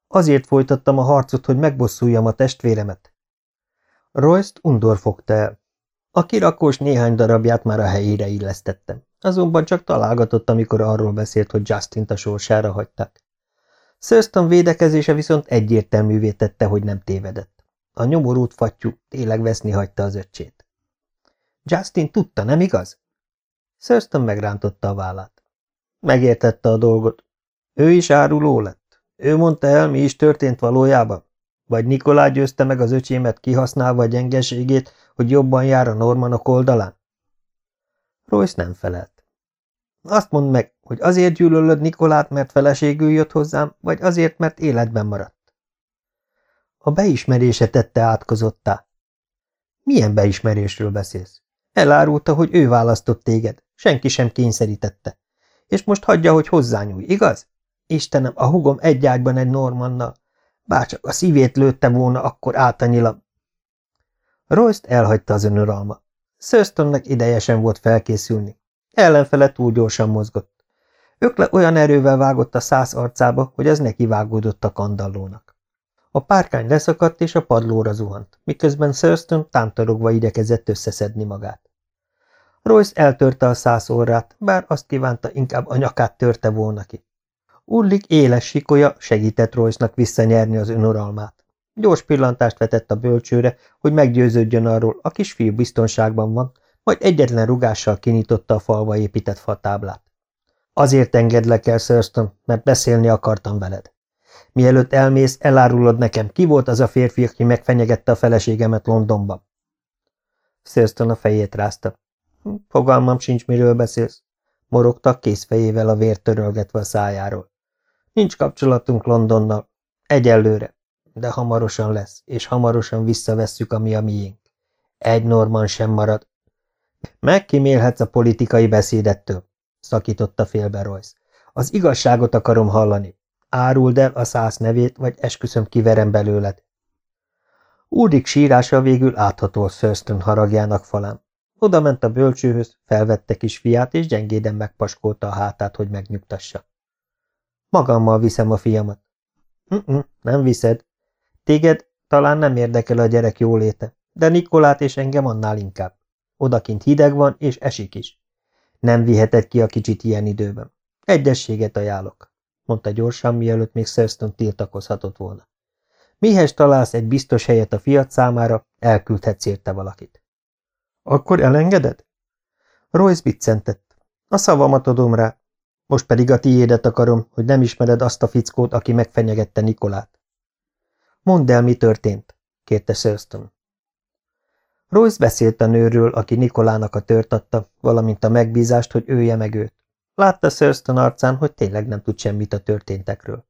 Azért folytattam a harcot, hogy megbosszuljam a testvéremet. Royce-t undor fogta el. A kirakós néhány darabját már a helyére illesztettem, azonban csak találgatott, amikor arról beszélt, hogy Justin-t a sorsára hagyták. Thurston védekezése viszont egyértelművé tette, hogy nem tévedett. A nyomorút fattyú tényleg veszni hagyta az öccsét. Justin tudta, nem igaz? Thurston megrántotta a vállát. Megértette a dolgot. Ő is áruló lett. Ő mondta el, mi is történt valójában. Vagy Nikolá győzte meg az öcsémet kihasználva a gyengeségét, hogy jobban jár a Normanok oldalán? Royce nem felelt. Azt mondd meg, hogy azért gyűlölöd Nikolát, mert feleségül jött hozzám, vagy azért, mert életben maradt. A beismerése tette átkozottá. Milyen beismerésről beszélsz? Elárulta, hogy ő választott téged, senki sem kényszerítette. És most hagyja, hogy hozzányúj, igaz? Istenem, a hugom egy ágyban egy Normannal. Bárcsak a szívét lőtte volna, akkor áltanyilam. Royce-t elhagyta az önuralma. Thurstonnek ideje sem volt felkészülni. Ellenfele túl gyorsan mozgott. Ökle olyan erővel vágott a száz arcába, hogy az neki vágódott a kandallónak. A párkány leszakadt és a padlóra zuhant, miközben Thurston tántorogva idekezett összeszedni magát. Royce eltörte a száz orrát, bár azt kívánta, inkább a nyakát törte volna ki. Urlik éles sikolya segített Royce-nak visszanyerni az önuralmát. Gyors pillantást vetett a bölcsőre, hogy meggyőződjön arról, a kisfiú biztonságban van, majd egyetlen rugással kinyitotta a falva épített fatáblát. Azért engedlek el, Thurston, mert beszélni akartam veled. Mielőtt elmész, elárulod nekem, ki volt az a férfi, aki megfenyegette a feleségemet Londonban. Thurston a fejét rázta. Fogalmam sincs, miről beszélsz. Morogta készfejével a vért törölgetve a szájáról. Nincs kapcsolatunk Londonnal. Egyelőre. De hamarosan lesz, és hamarosan visszavesszük, ami a miénk. Egy Norman sem marad. Megkímélhetsz a politikai beszédettől, szakította félbe Royce. Az igazságot akarom hallani. Áruld el a száz nevét, vagy esküszöm kiverem belőled. Úrik sírása végül áthatol Thurston haragjának falán. Oda ment a bölcsőhöz, felvette kis fiát, és gyengéden megpaskolta a hátát, hogy megnyugtassa. Magammal viszem a fiamat. Mm -mm, nem viszed. Téged talán nem érdekel a gyerek jóléte, de Nikolát és engem annál inkább. Odakint hideg van, és esik is. Nem viheted ki a kicsit ilyen időben. Egyességet ajánlok, mondta gyorsan, mielőtt még Thurston tiltakozhatott volna. Mihez találsz egy biztos helyet a fiat számára, elküldhetsz érte valakit. Akkor elengeded? Royce biccentett. A szavamat adom rá. Most pedig a tiédet akarom, hogy nem ismered azt a fickót, aki megfenyegette Nikolát. Mondd el, mi történt, kérte Thurston. Royce beszélt a nőről, aki Nikolának a tört adta, valamint a megbízást, hogy ője meg őt. Látta Thurston arcán, hogy tényleg nem tud semmit a történtekről.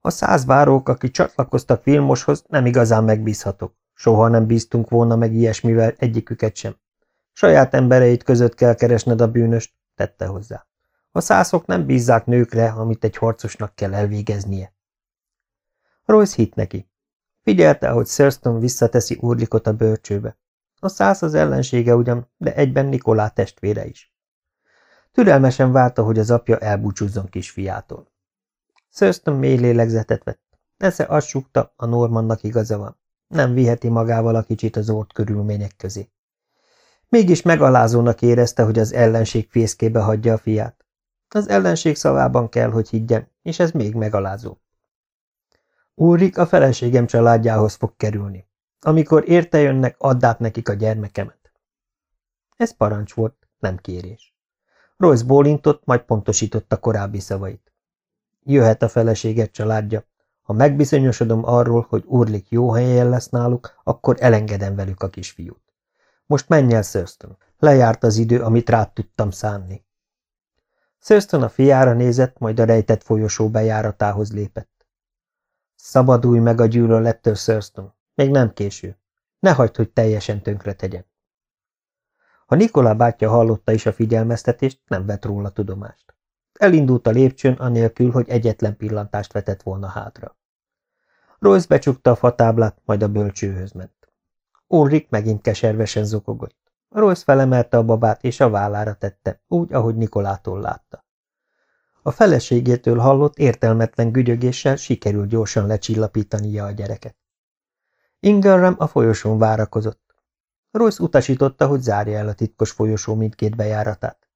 A száz várók, akik csatlakoztak Vilmoshoz, nem igazán megbízhatok. Soha nem bíztunk volna meg ilyesmivel egyiküket sem. Saját embereit között kell keresned a bűnöst, tette hozzá. A szászok nem bízzák nőkre, amit egy harcosnak kell elvégeznie. Royce hit neki. Figyelte, ahogy Thurston visszateszi Urlikot a bőrcsőbe. A száz az ellensége ugyan, de egyben Nikolá testvére is. Türelmesen várta, hogy az apja elbúcsúzzon kisfiától. Thurston mély lélegzetet vett. Esze azt sukta, a Normannak igaza van. Nem viheti magával a kicsit az ort körülmények közé. Mégis megalázónak érezte, hogy az ellenség fészkébe hagyja a fiát. Az ellenség szavában kell, hogy higgyen, és ez még megalázó. Úrik a feleségem családjához fog kerülni. Amikor érte jönnek, add át nekik a gyermekemet. Ez parancs volt, nem kérés. Royce bólintott, majd pontosította korábbi szavait. Jöhet a feleséget családja. Ha megbizonyosodom arról, hogy Urlik jó helyen lesz náluk, akkor elengedem velük a kisfiút. Most menj el, Thurston. Lejárt az idő, amit rád tudtam szánni. Thurston a fiára nézett, majd a rejtett folyosó bejáratához lépett. Szabadulj meg a gyűlölettől, Thurston. Még nem késő. Ne hagyd, hogy teljesen tönkre tegyen. Ha Nikola bátyja hallotta is a figyelmeztetést, nem vett róla tudomást. Elindult a lépcsőn, anélkül, hogy egyetlen pillantást vetett volna hátra. Royce becsukta a fatáblát, majd a bölcsőhöz ment. Ulrik megint keservesen zokogott. Royce felemelte a babát, és a vállára tette, úgy, ahogy Nikolától látta. A feleségétől hallott értelmetlen gügyögéssel sikerült gyorsan lecsillapítania a gyereket. Ingram a folyosón várakozott. Royce utasította, hogy zárja el a titkos folyosó mindkét bejáratát.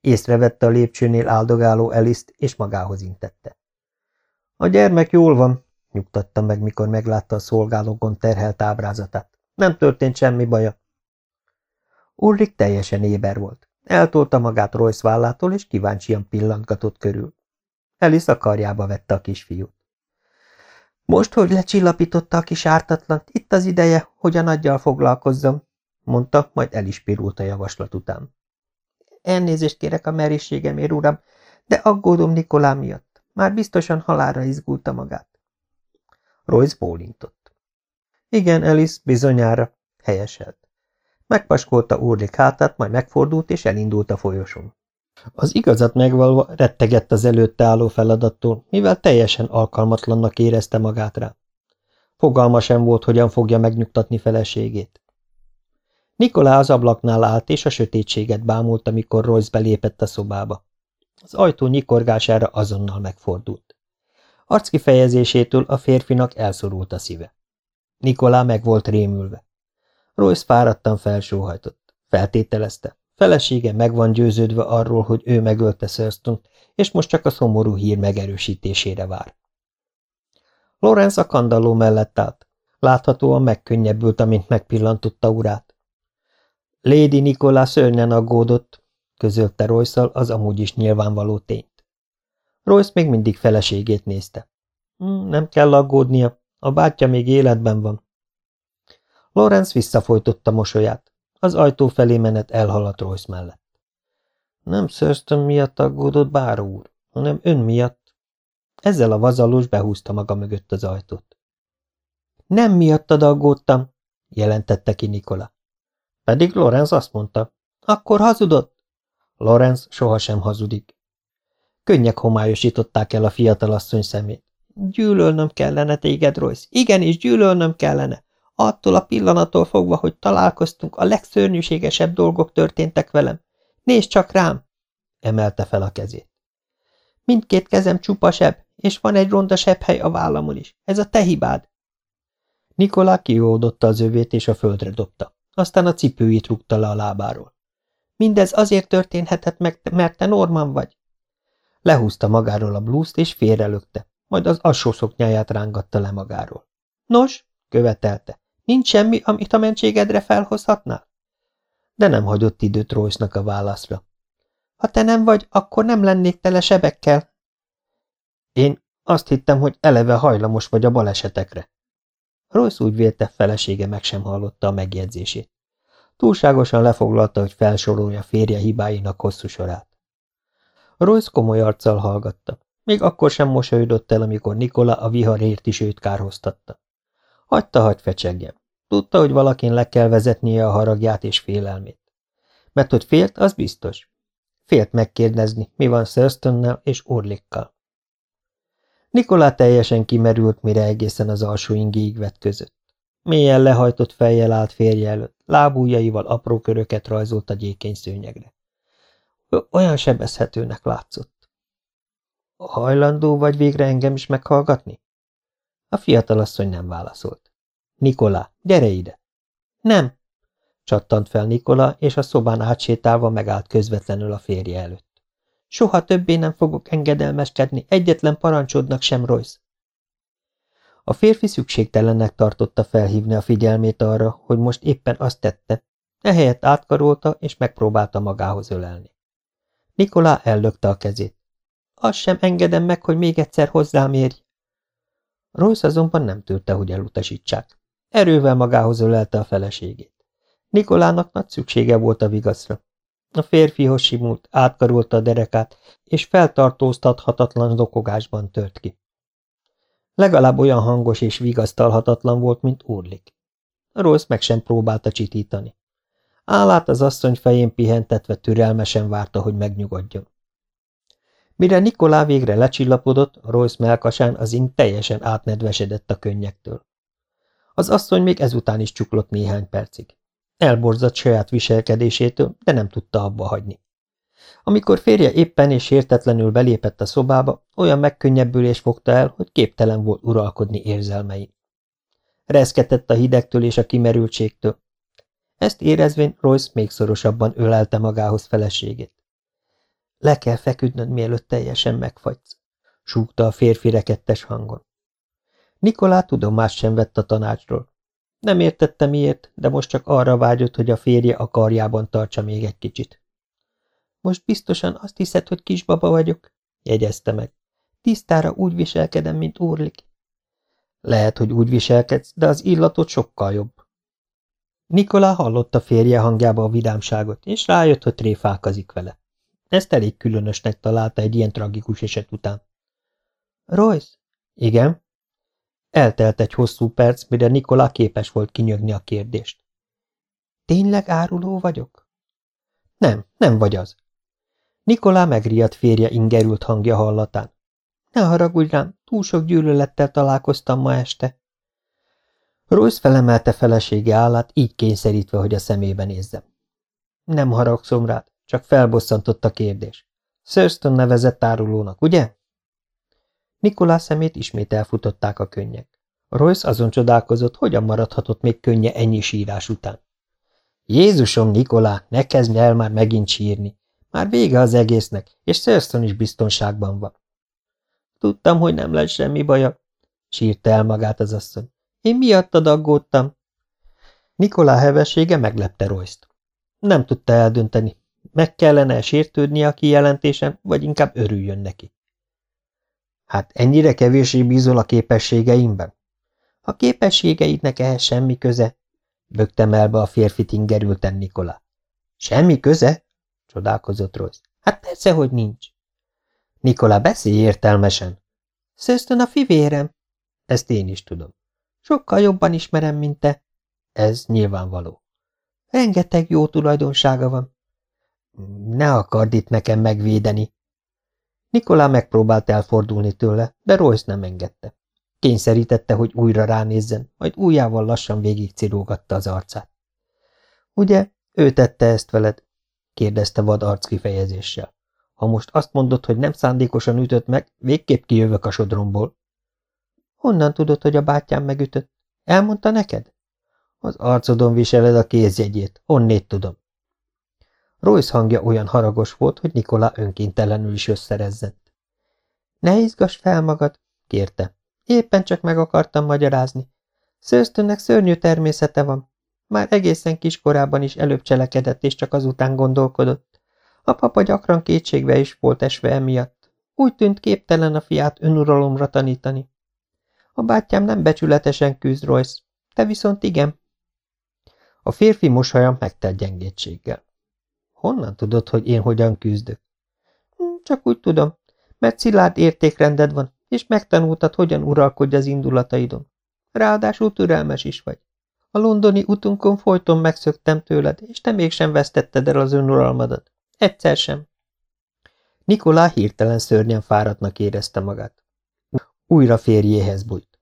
Észrevette a lépcsőnél áldogáló Eliszt, és magához intette. A gyermek jól van, nyugtatta meg, mikor meglátta a szolgálókon terhelt ábrázatát. Nem történt semmi baja. Ulrik teljesen éber volt. Eltolta magát Royce vállától, és kíváncsian pillantgatott körül. Elis a karjába vette a kisfiút. Most, hogy lecsillapította a kis ártatlant, itt az ideje, hogy a nagyjal foglalkozzam, mondta, majd el is pirult a javaslat után. Elnézést kérek a merészségemért, uram, de aggódom Nikolá miatt. Már biztosan halára izgulta magát. Royce bólintott. Igen, Alice, bizonyára, helyeselt. Megpaskolta Urlik hátát, majd megfordult és elindult a folyosón. Az igazat megvalva rettegett az előtte álló feladattól, mivel teljesen alkalmatlannak érezte magát rá. Fogalma sem volt, hogyan fogja megnyugtatni feleségét. Nikolá az ablaknál állt, és a sötétséget bámult, amikor Royce belépett a szobába. Az ajtó nyikorgására azonnal megfordult. Arckifejezésétől a férfinak elszorult a szíve. Nikolá meg volt rémülve. Royce fáradtan felsóhajtott. Feltételezte. Felesége meg van győződve arról, hogy ő megölte thurston és most csak a szomorú hír megerősítésére vár. Lorenz a kandalló mellett állt. Láthatóan megkönnyebbült, amint megpillantotta urát. Lady Nikolá szörnyen aggódott, közölte royce az amúgy is nyilvánvaló tényt. Royce még mindig feleségét nézte. Hm, nem kell aggódnia, a bátyja még életben van. Lorenz visszafolytotta mosolyát. Az ajtó felé menet elhaladt Royce mellett. Nem Thurston miatt aggódott báró úr, hanem ön miatt. Ezzel a vazalós behúzta maga mögött az ajtót. Nem miattad aggódtam, jelentette ki Nikola. Pedig Lorenz azt mondta. Akkor hazudott? Lorenz sohasem hazudik. Könnyek homályosították el a fiatalasszony szemét. Gyűlölnöm kellene téged, Royce. Igenis, gyűlölnöm kellene. Attól a pillanattól fogva, hogy találkoztunk, a legszörnyűségesebb dolgok történtek velem. Nézd csak rám! emelte fel a kezét. Mindkét kezem csupa seb, és van egy ronda hely a vállamon is. Ez a te hibád. Nikolá kioldotta az övét, és a földre dobta. Aztán a cipőit rúgta le a lábáról. Mindez azért történhetett meg, mert te Norman vagy. Lehúzta magáról a blúzt, és félrelökte, majd az alsó szoknyáját rángatta le magáról. Nos, követelte, nincs semmi, amit a mentségedre felhozhatnál? De nem hagyott időt royce a válaszra. Ha te nem vagy, akkor nem lennék tele sebekkel. Én azt hittem, hogy eleve hajlamos vagy a balesetekre. Royce úgy vélte, felesége meg sem hallotta a megjegyzését. Túlságosan lefoglalta, hogy felsorolja férje hibáinak hosszú sorát. Royce komoly arccal hallgatta. Még akkor sem mosolyodott el, amikor Nikola a viharért is őt kárhoztatta. Hagyta, hagy fecsegjen. Tudta, hogy valakin le kell vezetnie a haragját és félelmét. Mert hogy félt, az biztos. Félt megkérdezni, mi van Thurstonnel és Orlikkal. Nikolá teljesen kimerült, mire egészen az alsó ingéig vett között. Mélyen lehajtott fejjel állt férje előtt, lábújjaival apró köröket rajzolt a gyékeny szőnyegre. Olyan sebezhetőnek látszott. Hajlandó vagy végre engem is meghallgatni? A fiatalasszony nem válaszolt. Nikolá, gyere ide! Nem! Csattant fel Nikola, és a szobán átsétálva megállt közvetlenül a férje előtt. Soha többé nem fogok engedelmeskedni, egyetlen parancsodnak sem, Royce. A férfi szükségtelennek tartotta felhívni a figyelmét arra, hogy most éppen azt tette, ehelyett átkarolta és megpróbálta magához ölelni. Nikolá ellökte a kezét. Azt sem engedem meg, hogy még egyszer hozzám érj. Royce azonban nem tűrte, hogy elutasítsák. Erővel magához ölelte a feleségét. Nikolának nagy szüksége volt a vigaszra. A férfihoz simult, átkarolta a derekát, és feltartóztathatatlan zokogásban tört ki. Legalább olyan hangos és vigasztalhatatlan volt, mint Urlik. Royce meg sem próbálta csitítani. Állát az asszony fején pihentetve türelmesen várta, hogy megnyugodjon. Mire Nikolá végre lecsillapodott, Royce melkasán az ing teljesen átnedvesedett a könnyektől. Az asszony még ezután is csuklott néhány percig. Elborzott saját viselkedésétől, de nem tudta abba hagyni. Amikor férje éppen és értetlenül belépett a szobába, olyan megkönnyebbülés fogta el, hogy képtelen volt uralkodni érzelmein. Reszketett a hidegtől és a kimerültségtől. Ezt érezvén Royce még szorosabban ölelte magához feleségét. Le kell feküdnöd, mielőtt teljesen megfagysz, súgta a férfi rekettes hangon. Nikolá tudomást sem vett a tanácsról. Nem értette miért, de most csak arra vágyott, hogy a férje a karjában tartsa még egy kicsit. Most biztosan azt hiszed, hogy kisbaba vagyok? jegyezte meg. Tisztára úgy viselkedem, mint Úrlik. Lehet, hogy úgy viselkedsz, de az illatot sokkal jobb. Nikolá hallotta férje hangjába a vidámságot, és rájött, hogy tréfálkozik vele. Ezt elég különösnek találta egy ilyen tragikus eset után. Royce? Igen? Eltelt egy hosszú perc, mire Nikolá képes volt kinyögni a kérdést. Tényleg áruló vagyok? Nem, nem vagy az. Nikolá megriadt férje ingerült hangja hallatán. Ne haragudj rám, túl sok gyűlölettel találkoztam ma este. Royce felemelte felesége állát, így kényszerítve, hogy a szemébe nézzem. Nem haragszom rád, csak felbosszantott a kérdés. Thurston nevezett árulónak, ugye? Nikolás szemét ismét elfutották a könnyek. Royce azon csodálkozott, hogyan maradhatott még könnye ennyi sírás után. Jézusom, Nikolá, ne kezdj el már megint sírni. Már vége az egésznek, és Thurston is biztonságban van. Tudtam, hogy nem lesz semmi baja, sírta el magát az asszony. Én miattad aggódtam. Nikolá hevessége meglepte Royce-t. Nem tudta eldönteni, meg kellene sértődni a kijelentésem, vagy inkább örüljön neki. Hát ennyire kevésé bízol a képességeimben? A képességeidnek ehhez semmi köze, bögtem elbe a férfit ingerülten Nikola. Semmi köze? csodálkozott Royce. Hát persze, hogy nincs. Nikola, beszélj értelmesen. Szöztön a fivérem. Ezt én is tudom. Sokkal jobban ismerem, mint te. Ez nyilvánvaló. Rengeteg jó tulajdonsága van. Ne akard itt nekem megvédeni. Nikolá megpróbált elfordulni tőle, de Royce nem engedte. Kényszerítette, hogy újra ránézzen, majd újjával lassan végigcirógatta az arcát. Ugye, ő tette ezt veled? kérdezte vad arc kifejezéssel. Ha most azt mondod, hogy nem szándékosan ütött meg, végképp kijövök a sodromból. Honnan tudod, hogy a bátyám megütött? Elmondta neked? Az arcodon viseled a kézjegyét, onnét tudom. Royce hangja olyan haragos volt, hogy Nikolá önkéntelenül is összerezzent. Ne izgass fel magad, kérte. Éppen csak meg akartam magyarázni. Szőztönnek szörnyű természete van. Már egészen kiskorában is előbb cselekedett, és csak azután gondolkodott. A papa gyakran kétségbe is volt esve emiatt. Úgy tűnt képtelen a fiát önuralomra tanítani. A bátyám nem becsületesen küzd, Royce. Te viszont igen. A férfi mosolya megtelt gyengétséggel. Honnan tudod, hogy én hogyan küzdök? Hm, csak úgy tudom, mert szilárd értékrended van, és megtanultad, hogyan uralkodj az indulataidon. Ráadásul türelmes is vagy. A londoni utunkon folyton megszöktem tőled, és te mégsem vesztetted el az önuralmadat. Egyszer sem. Nikolá hirtelen szörnyen fáradtnak érezte magát. Újra férjéhez bújt.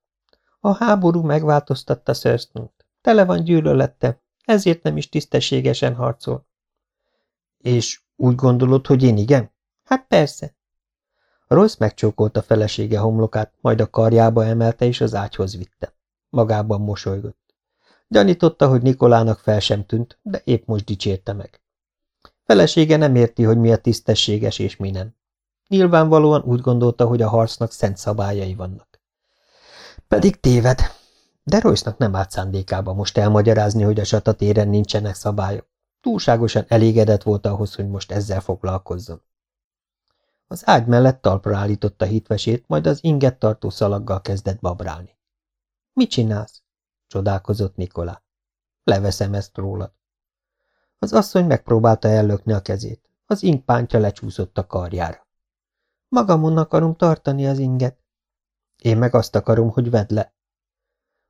A háború megváltoztatta Szörsztont. Tele van gyűlölette, ezért nem is tisztességesen harcol. És úgy gondolod, hogy én igen? Hát persze. Royce megcsókolta felesége homlokát, majd a karjába emelte és az ágyhoz vitte. Magában mosolygott. Gyanította, hogy Nikolának fel sem tűnt, de épp most dicsérte meg. Felesége nem érti, hogy mi a tisztességes és mi nem. Nyilvánvalóan úgy gondolta, hogy a harcnak szent szabályai vannak. Pedig téved. De Royce-nak nem állt szándékába most elmagyarázni, hogy a satatéren nincsenek szabályok. Túlságosan elégedett volt ahhoz, hogy most ezzel foglalkozzon. Az ágy mellett talpra állította hitvesét, majd az inget tartó szalaggal kezdett babrálni. – Mit csinálsz? – csodálkozott Nikolá. – Leveszem ezt rólad. Az asszony megpróbálta ellökni a kezét. Az ing pántja lecsúszott a karjára. – Magamon akarom tartani az inget. – Én meg azt akarom, hogy vedd le.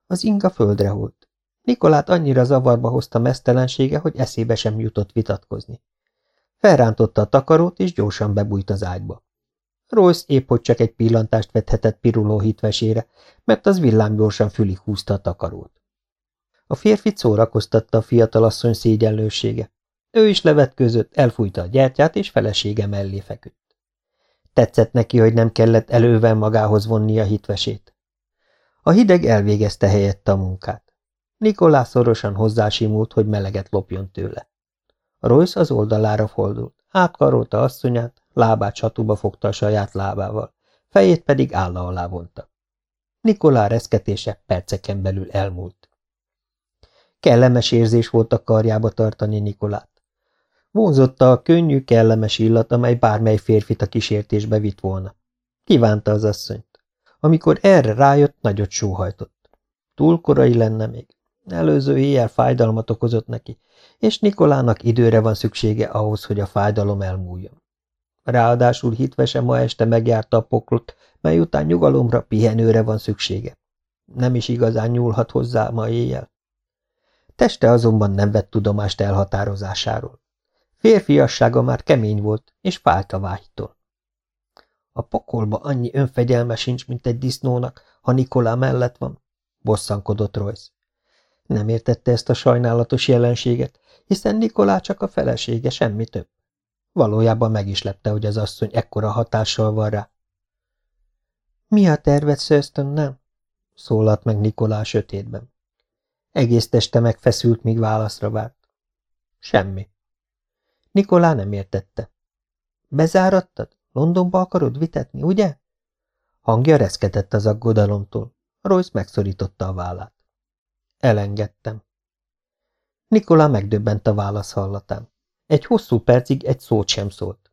Az inga földre holt. Nikolát annyira zavarba hozta mesztelensége, hogy eszébe sem jutott vitatkozni. Felrántotta a takarót, és gyorsan bebújt az ágyba. Royce épp hogy csak egy pillantást vethetett piruló hitvesére, mert az villámgyorsan fülig húzta a takarót. A férfi szórakoztatta a fiatalasszony szégyenlősége. Ő is levetközött, elfújta a gyertyát, és felesége mellé feküdt. Tetszett neki, hogy nem kellett elővel magához vonni a hitvesét. A hideg elvégezte helyette a munkát. Nikolás szorosan hozzásimult, hogy meleget lopjon tőle. Royce az oldalára fordult, átkarolta asszonyát, lábát satuba fogta a saját lábával, fejét pedig álla alá vonta. Nikolá reszketése perceken belül elmúlt. Kellemes érzés volt a karjába tartani Nikolát. Vonzotta a könnyű, kellemes illat, amely bármely férfit a kísértésbe vitt volna. Kívánta az asszonyt. Amikor erre rájött, nagyot sóhajtott. Túl korai lenne még. Előző éjjel fájdalmat okozott neki, és Nikolának időre van szüksége ahhoz, hogy a fájdalom elmúljon. Ráadásul hitvese ma este megjárta a poklot, mely után nyugalomra, pihenőre van szüksége. Nem is igazán nyúlhat hozzá ma éjjel. Teste azonban nem vett tudomást elhatározásáról. Férfiassága már kemény volt, és fájt a vágytól. A pokolba annyi önfegyelme sincs, mint egy disznónak, ha Nikolá mellett van, bosszankodott Royce. Nem értette ezt a sajnálatos jelenséget, hiszen Nikolá csak a felesége, semmi több. Valójában meg is lepte, hogy az asszony ekkora hatással van rá. Mi a terved, Thurston, nem? szólalt meg Nikolá sötétben. Egész teste megfeszült, míg válaszra várt. Semmi. Nikolá nem értette. Bezáradtad? Londonba akarod vitetni, ugye? Hangja reszketett az aggodalomtól. Royce megszorította a vállát. Elengedtem. Nikola megdöbbent a válasz hallatán. Egy hosszú percig egy szót sem szólt.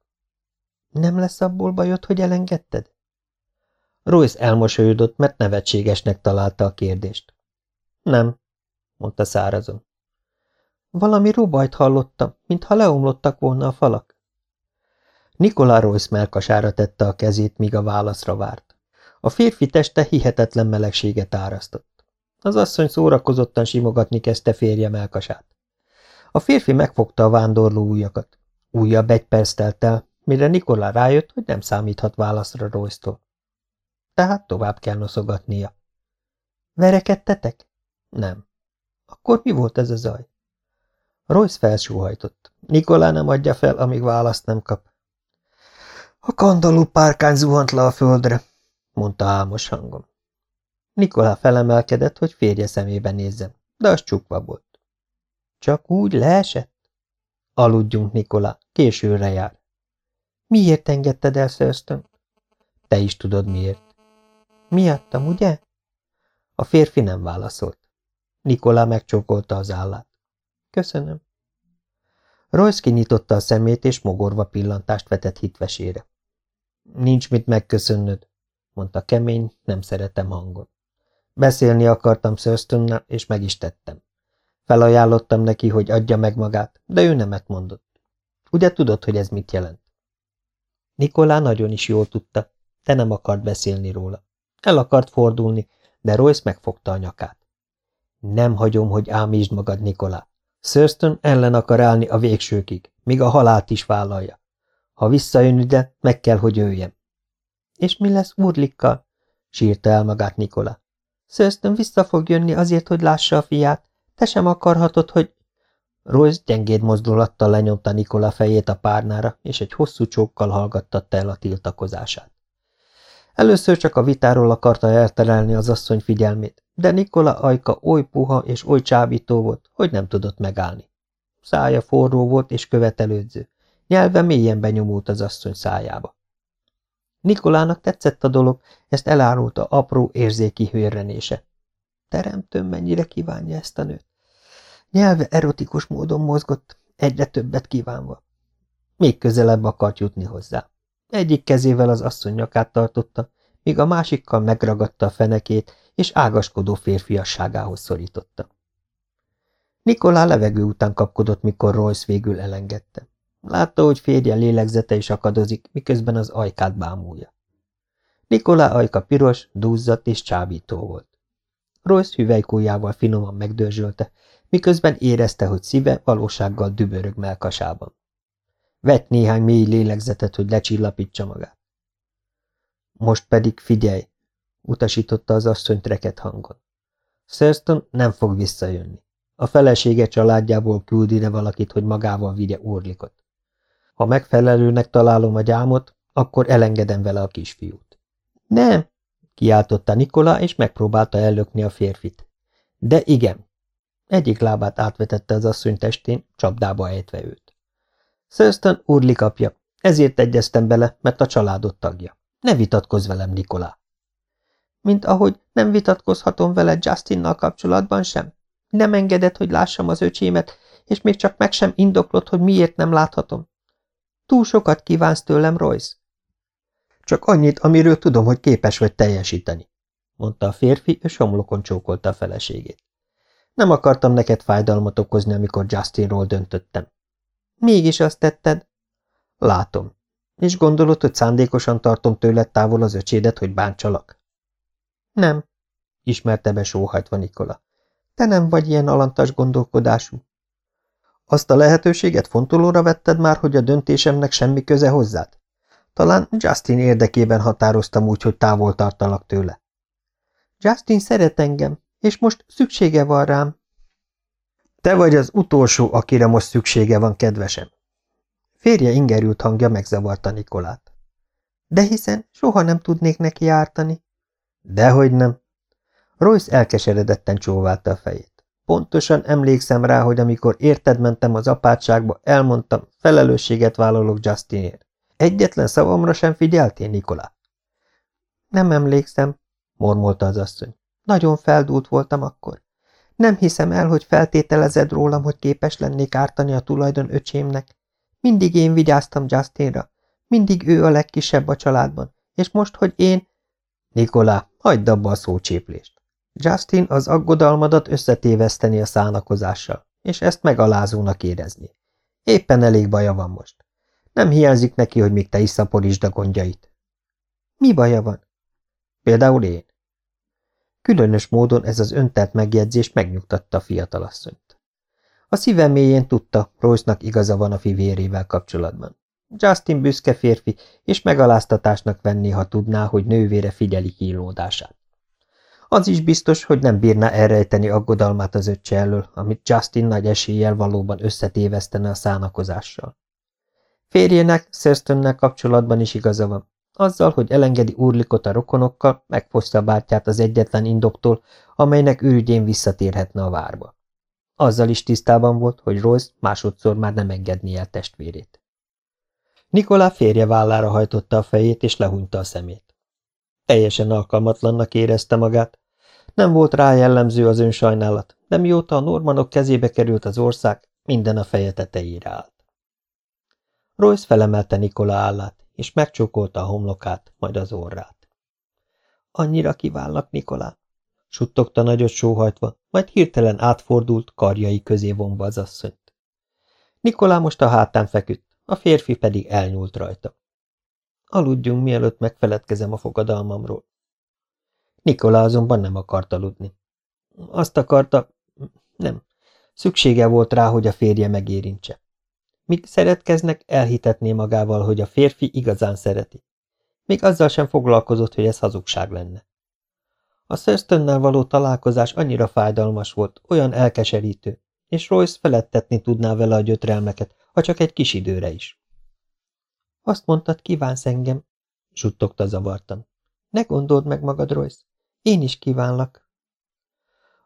Nem lesz abból bajod, hogy elengedted? Royce elmosolyodott, mert nevetségesnek találta a kérdést. Nem, mondta szárazon. Valami robajt hallottam, mintha leomlottak volna a falak. Nikola Royce melkasára tette a kezét, míg a válaszra várt. A férfi teste hihetetlen melegséget árasztott. Az asszony szórakozottan simogatni kezdte férje melkasát. A férfi megfogta a vándorló ujjakat. Újabb egy perc telt el, mire Nikola rájött, hogy nem számíthat válaszra Royce-tól. Tehát tovább kell noszogatnia. Verekedtetek? Nem. Akkor mi volt ez a zaj? Royce felsóhajtott. Nikolá nem adja fel, amíg választ nem kap. A kandalú párkány zuhant le a földre, mondta álmos hangon. Nikolá felemelkedett, hogy férje szemébe nézzem, de az csukva volt. Csak úgy leesett? Aludjunk, Nikolá, későre jár. Miért engedted el Thurston? Te is tudod miért. Miattam, ugye? A férfi nem válaszolt. Nikolá megcsókolta az állát. Köszönöm. Royce kinyitotta a szemét, és mogorva pillantást vetett hitvesére. Nincs mit megköszönnöd, mondta kemény, nem szeretem hangon. Beszélni akartam Thurstonnal, és meg is tettem. Felajánlottam neki, hogy adja meg magát, de ő nemet mondott. Ugye tudod, hogy ez mit jelent? Nikolá nagyon is jól tudta, de nem akart beszélni róla. El akart fordulni, de Royce megfogta a nyakát. Nem hagyom, hogy ámítsd magad, Nikolá. Thurston ellen akar állni a végsőkig, míg a halált is vállalja. Ha visszajön ide, meg kell, hogy jöjjem. És mi lesz Urlikkal? sírta el magát Nikola. Thurston vissza fog jönni azért, hogy lássa a fiát. Te sem akarhatod, hogy... Royce gyengéd mozdulattal lenyomta Nikola fejét a párnára, és egy hosszú csókkal hallgattatta el a tiltakozását. Először csak a vitáról akarta elterelni az asszony figyelmét, de Nikola ajka oly puha és oly csábító volt, hogy nem tudott megállni. Szája forró volt és követelődző, nyelve mélyen benyomult az asszony szájába. Nikolának tetszett a dolog, ezt elárulta apró érzéki hőrrenése. Teremtőm mennyire kívánja ezt a nőt. Nyelve erotikus módon mozgott, egyre többet kívánva. Még közelebb akart jutni hozzá. Egyik kezével az asszony nyakát tartotta, míg a másikkal megragadta a fenekét, és ágaskodó férfiasságához szorította. Nikolá levegő után kapkodott, mikor Royce végül elengedte. Látta, hogy férje lélegzete is akadozik, miközben az ajkát bámulja. Nikolá ajka piros, dúzzadt és csábító volt. Royce hüvelykújjával finoman megdörzsölte, miközben érezte, hogy szíve valósággal dübörög melkasában. Vett néhány mély lélegzetet, hogy lecsillapítsa magát. Most pedig figyelj, utasította az asszony reket hangon. Thurston nem fog visszajönni. A felesége családjából küld ide valakit, hogy magával vigye Orlikot. Ha megfelelőnek találom a gyámot, akkor elengedem vele a kisfiút. Nem, kiáltotta Nikola, és megpróbálta ellökni a férfit. De igen. Egyik lábát átvetette az asszony testén, csapdába ejtve őt. Thurston Urlik apja, ezért egyeztem bele, mert a családot tagja. Ne vitatkozz velem, Nikolá. Mint ahogy nem vitatkozhatom vele Justinnal kapcsolatban sem. Nem engedett, hogy lássam az öcsémet, és még csak meg sem indoklott, hogy miért nem láthatom. Túl sokat kívánsz tőlem, Royce? Csak annyit, amiről tudom, hogy képes vagy teljesíteni, mondta a férfi, és homlokon csókolta a feleségét. Nem akartam neked fájdalmat okozni, amikor Justinról döntöttem. Mégis azt tetted? Látom. És gondolod, hogy szándékosan tartom tőled távol az öcsédet, hogy bántsalak? Nem, ismerte be sóhajtva Nikola. Te nem vagy ilyen alantas gondolkodású. Azt a lehetőséget fontolóra vetted már, hogy a döntésemnek semmi köze hozzád? Talán Justin érdekében határoztam úgy, hogy távol tartalak tőle. Justin szeret engem, és most szüksége van rám. Te vagy az utolsó, akire most szüksége van, kedvesem. Férje ingerült hangja megzavarta Nikolát. De hiszen soha nem tudnék neki ártani. Dehogy nem. Royce elkeseredetten csóválta a fejét. Pontosan emlékszem rá, hogy amikor érted mentem az apátságba, elmondtam, felelősséget vállalok Justinért. Egyetlen szavamra sem figyeltél, Nikolá? Nem emlékszem, mormolta az asszony. Nagyon feldúlt voltam akkor. Nem hiszem el, hogy feltételezed rólam, hogy képes lennék ártani a tulajdon öcsémnek. Mindig én vigyáztam Justinra. Mindig ő a legkisebb a családban. És most, hogy én... Nikolá, hagyd abba a szócséplést. Justin az aggodalmadat összetéveszteni a szánakozással, és ezt megalázónak érezni. Éppen elég baja van most. Nem hiányzik neki, hogy még te is szaporítsd a gondjait. Mi baja van? Például én. Különös módon ez az öntelt megjegyzés megnyugtatta a fiatalasszonyt. A szíve mélyén tudta, Royce-nak igaza van a fivérével kapcsolatban. Justin büszke férfi, és megaláztatásnak venni, ha tudná, hogy nővére figyeli kínlódását. Az is biztos, hogy nem bírná elrejteni aggodalmát az öccse elől, amit Justin nagy eséllyel valóban összetévesztene a szánakozással. Férjének, Thurstönnel kapcsolatban is igaza van. Azzal, hogy elengedi Urlikot a rokonokkal, megfosztja bátyját az egyetlen indoktól, amelynek ürügyén visszatérhetne a várba. Azzal is tisztában volt, hogy Royce másodszor már nem engedni el testvérét. Nikolá férje vállára hajtotta a fejét, és lehúnyta a szemét. Teljesen alkalmatlannak érezte magát. Nem volt rá jellemző az önsajnálat, de mióta a normanok kezébe került az ország, minden a feje tetejére állt. Royce felemelte Nikola állát, és megcsókolta a homlokát, majd az orrát. Annyira kívánlak, Nikolá, suttogta nagyot sóhajtva, majd hirtelen átfordult, karjai közé vonva az asszonyt. Nikolá most a hátán feküdt, a férfi pedig elnyúlt rajta. Aludjunk, mielőtt megfeledkezem a fogadalmamról. Nikola azonban nem akart aludni. Azt akarta, nem, szüksége volt rá, hogy a férje megérintse. Míg szeretkeznek, elhitetné magával, hogy a férfi igazán szereti. Még azzal sem foglalkozott, hogy ez hazugság lenne. A Thurstönnel való találkozás annyira fájdalmas volt, olyan elkeserítő, és Royce felettetni tudná vele a gyötrelmeket, ha csak egy kis időre is. Azt mondtad, kívánsz engem, suttogta zavartan. Ne gondold meg magad, Royce. Én is kívánlak.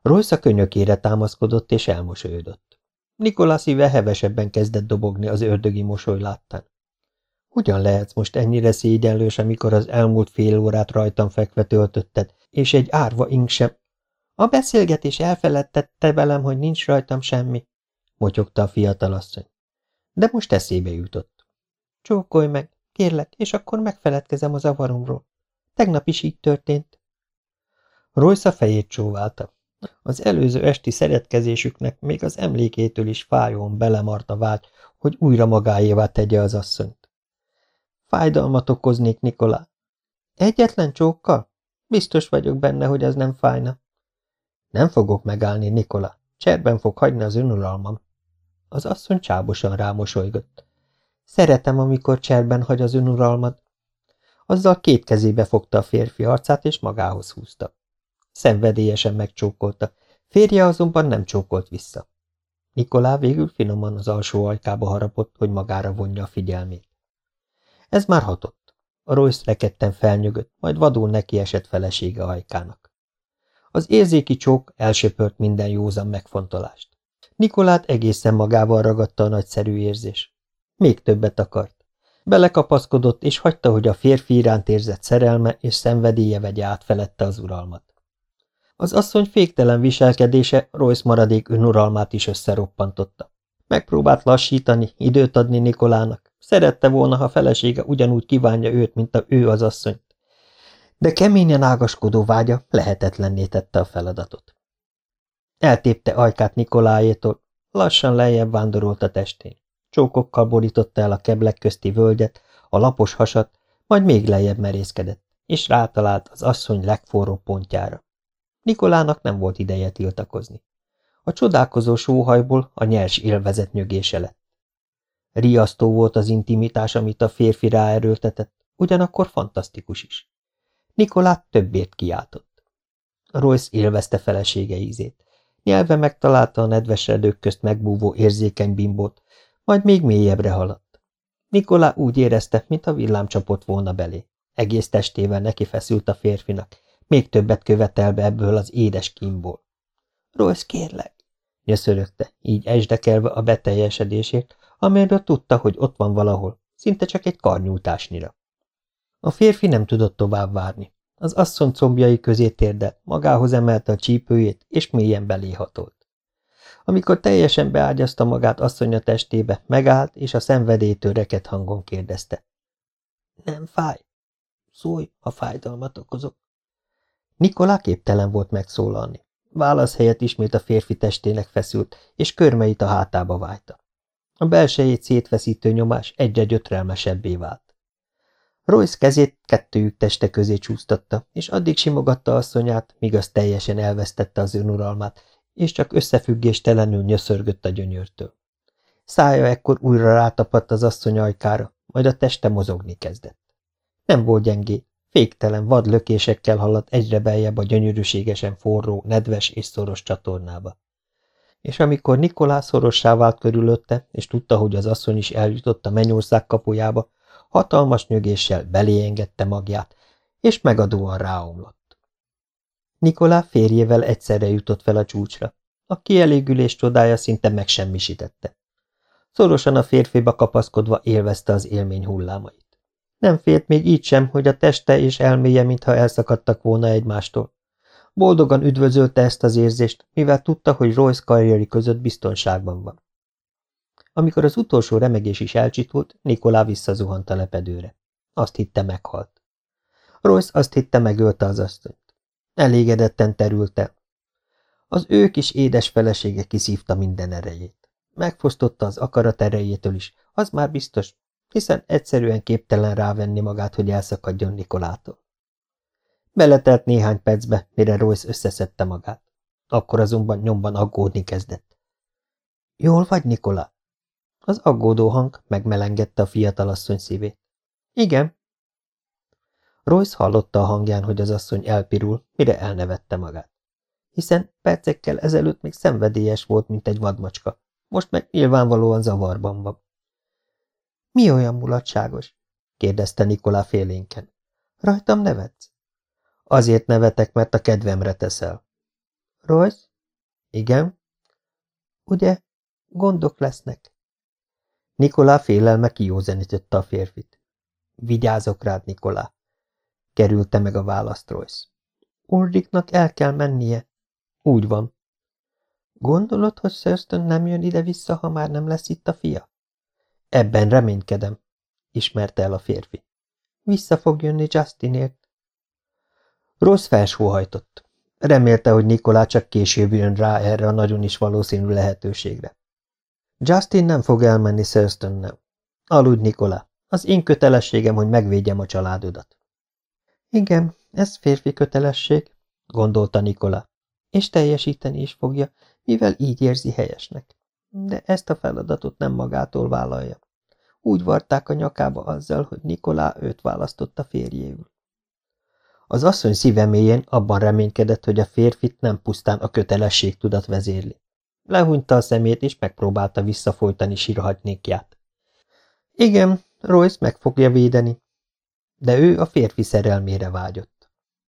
Royce a könyökére támaszkodott és elmosolyodott. Nikola szíve hevesebben kezdett dobogni az ördögi mosoly láttán. Hogyan lehetsz most ennyire szégyenlős, amikor az elmúlt fél órát rajtam fekve töltötted, és egy árva ink sem... A beszélgetés elfeledtette velem, hogy nincs rajtam semmi, motyogta a fiatalasszony. De most eszébe jutott. Csókolj meg, kérlek, és akkor megfeledkezem az avaromról. Tegnap is így történt. Royce a fejét csóválta. Az előző esti szeretkezésüknek még az emlékétől is fájón belemart a vágy, hogy újra magáévá tegye az asszonyt. Fájdalmat okoznék, Nikolá. Egyetlen csókkal? Biztos vagyok benne, hogy ez nem fájna. Nem fogok megállni, Nikola. Cserben fog hagyni az önuralmam. Az asszony csábosan rámosolygott. Szeretem, amikor cserben hagy az önuralmad. Azzal két kezébe fogta a férfi arcát, és magához húzta. Szenvedélyesen megcsókolta, férje azonban nem csókolt vissza. Nikolá végül finoman az alsó ajkába harapott, hogy magára vonja a figyelmét. Ez már hatott. A Royce rekedten felnyögött, majd vadul neki esett felesége ajkának. Az érzéki csók elsöpört minden józan megfontolást. Nikolát egészen magával ragadta a nagyszerű érzés. Még többet akart. Belekapaszkodott, és hagyta, hogy a férfi iránt érzett szerelme és szenvedélye vegye át felette az uralmat. Az asszony féktelen viselkedése Royce maradék önuralmát is összeroppantotta. Megpróbált lassítani, időt adni Nikolának. Szerette volna, ha felesége ugyanúgy kívánja őt, mint a ő az asszonyt. De keményen ágaskodó vágya lehetetlenné tette a feladatot. Eltépte ajkát Nikolájétól, lassan lejjebb vándorolt a testén. Csókokkal borította el a keblek közti völgyet, a lapos hasat, majd még lejjebb merészkedett, és rátalált az asszony legforróbb pontjára. Nikolának nem volt ideje tiltakozni. A csodálkozó sóhajból a nyers élvezet nyögése lett. Riasztó volt az intimitás, amit a férfi ráerőltetett, ugyanakkor fantasztikus is. Nikolát többért kiáltott. Royce élvezte felesége ízét. Nyelve megtalálta a nedves redők közt megbúvó érzékeny bimbót, majd még mélyebbre haladt. Nikolá úgy érezte, mint a villám csapott volna belé. Egész testével neki feszült a férfinak, még többet követel be ebből az édes kínból. Royce, kérlek, nyöszörögte, így esdekelve a beteljesedésért, amelyről tudta, hogy ott van valahol, szinte csak egy karnyújtásnyira. A férfi nem tudott tovább várni. Az asszony combjai közé térdelt, magához emelte a csípőjét, és mélyen beléhatolt. Amikor teljesen beágyazta magát asszonya testébe, megállt, és a szenvedélytől reket hangon kérdezte. Nem fáj? Szólj, ha fájdalmat okozok. Nikolá képtelen volt megszólalni. Válasz helyett ismét a férfi testének feszült, és körmeit a hátába vájta. A belsejét szétveszítő nyomás egyre gyötrelmesebbé vált. Royce kezét kettőjük teste közé csúsztatta, és addig simogatta asszonyát, míg az teljesen elvesztette az önuralmát, és csak összefüggéstelenül nyöszörgött a gyönyörtől. Szája ekkor újra rátapadt az asszony ajkára, majd a teste mozogni kezdett. Nem volt gyengé, Féktelen vad lökésekkel haladt egyre beljebb a gyönyörűségesen forró, nedves és szoros csatornába. És amikor Nikolás szorossá vált körülötte, és tudta, hogy az asszony is eljutott a mennyország kapujába, hatalmas nyögéssel beléengedte magját, és megadóan ráomlott. Nikolá férjével egyszerre jutott fel a csúcsra. A kielégülés csodája szinte megsemmisítette. Szorosan a férfiba kapaszkodva élvezte az élmény hullámait. Nem félt még így sem, hogy a teste és elméje mintha elszakadtak volna egymástól. Boldogan üdvözölte ezt az érzést, mivel tudta, hogy Royce karrieri között biztonságban van. Amikor az utolsó remegés is elcsitult, Nikolá visszazuhant a lepedőre. Azt hitte meghalt. Royce azt hitte megölte az asszonyt. Elégedetten terült el. Az ő kis édes felesége kiszívta minden erejét. Megfosztotta az akarat erejétől is, az már biztos, hiszen egyszerűen képtelen rávenni magát, hogy elszakadjon Nikolától. Beletelt néhány percbe, mire Royce összeszedte magát. Akkor azonban nyomban aggódni kezdett. – Jól vagy, Nikola? Az aggódó hang megmelengedte a fiatalasszony szívét. – Igen. Royce hallotta a hangján, hogy az asszony elpirul, mire elnevette magát. Hiszen percekkel ezelőtt még szenvedélyes volt, mint egy vadmacska, most meg nyilvánvalóan zavarban van. – Mi olyan mulatságos? – kérdezte Nikolá félénken. – Rajtam nevetsz? Azért nevetek, mert a kedvemre teszel. Royce? Igen? Ugye, gondok lesznek? Nikolá félelme kiózenítette a férfit. Vigyázok rád, Nikolá. Kerülte meg a választ Royce. Ulriknak el kell mennie. Úgy van. Gondolod, hogy Thurston nem jön ide-vissza, ha már nem lesz itt a fia? Ebben reménykedem, ismerte el a férfi. Vissza fog jönni Justinért, Rossz felsóhajtott. Remélte, hogy Nikolá csak később jön rá erre a nagyon is valószínű lehetőségre. Justin nem fog elmenni Thurston-nel. Aludj, Nikolá. Az én kötelességem, hogy megvédjem a családodat. Igen, ez férfi kötelesség, gondolta Nikola, és teljesíteni is fogja, mivel így érzi helyesnek. De ezt a feladatot nem magától vállalja. Úgy varták a nyakába azzal, hogy Nikolá őt választotta férjéül. Az asszony szíve mélyén abban reménykedett, hogy a férfit nem pusztán a kötelesség tudat vezérli. Lehúnyta a szemét, és megpróbálta visszafolytani sírhatnékját. Igen, Royce meg fogja védeni, de ő a férfi szerelmére vágyott.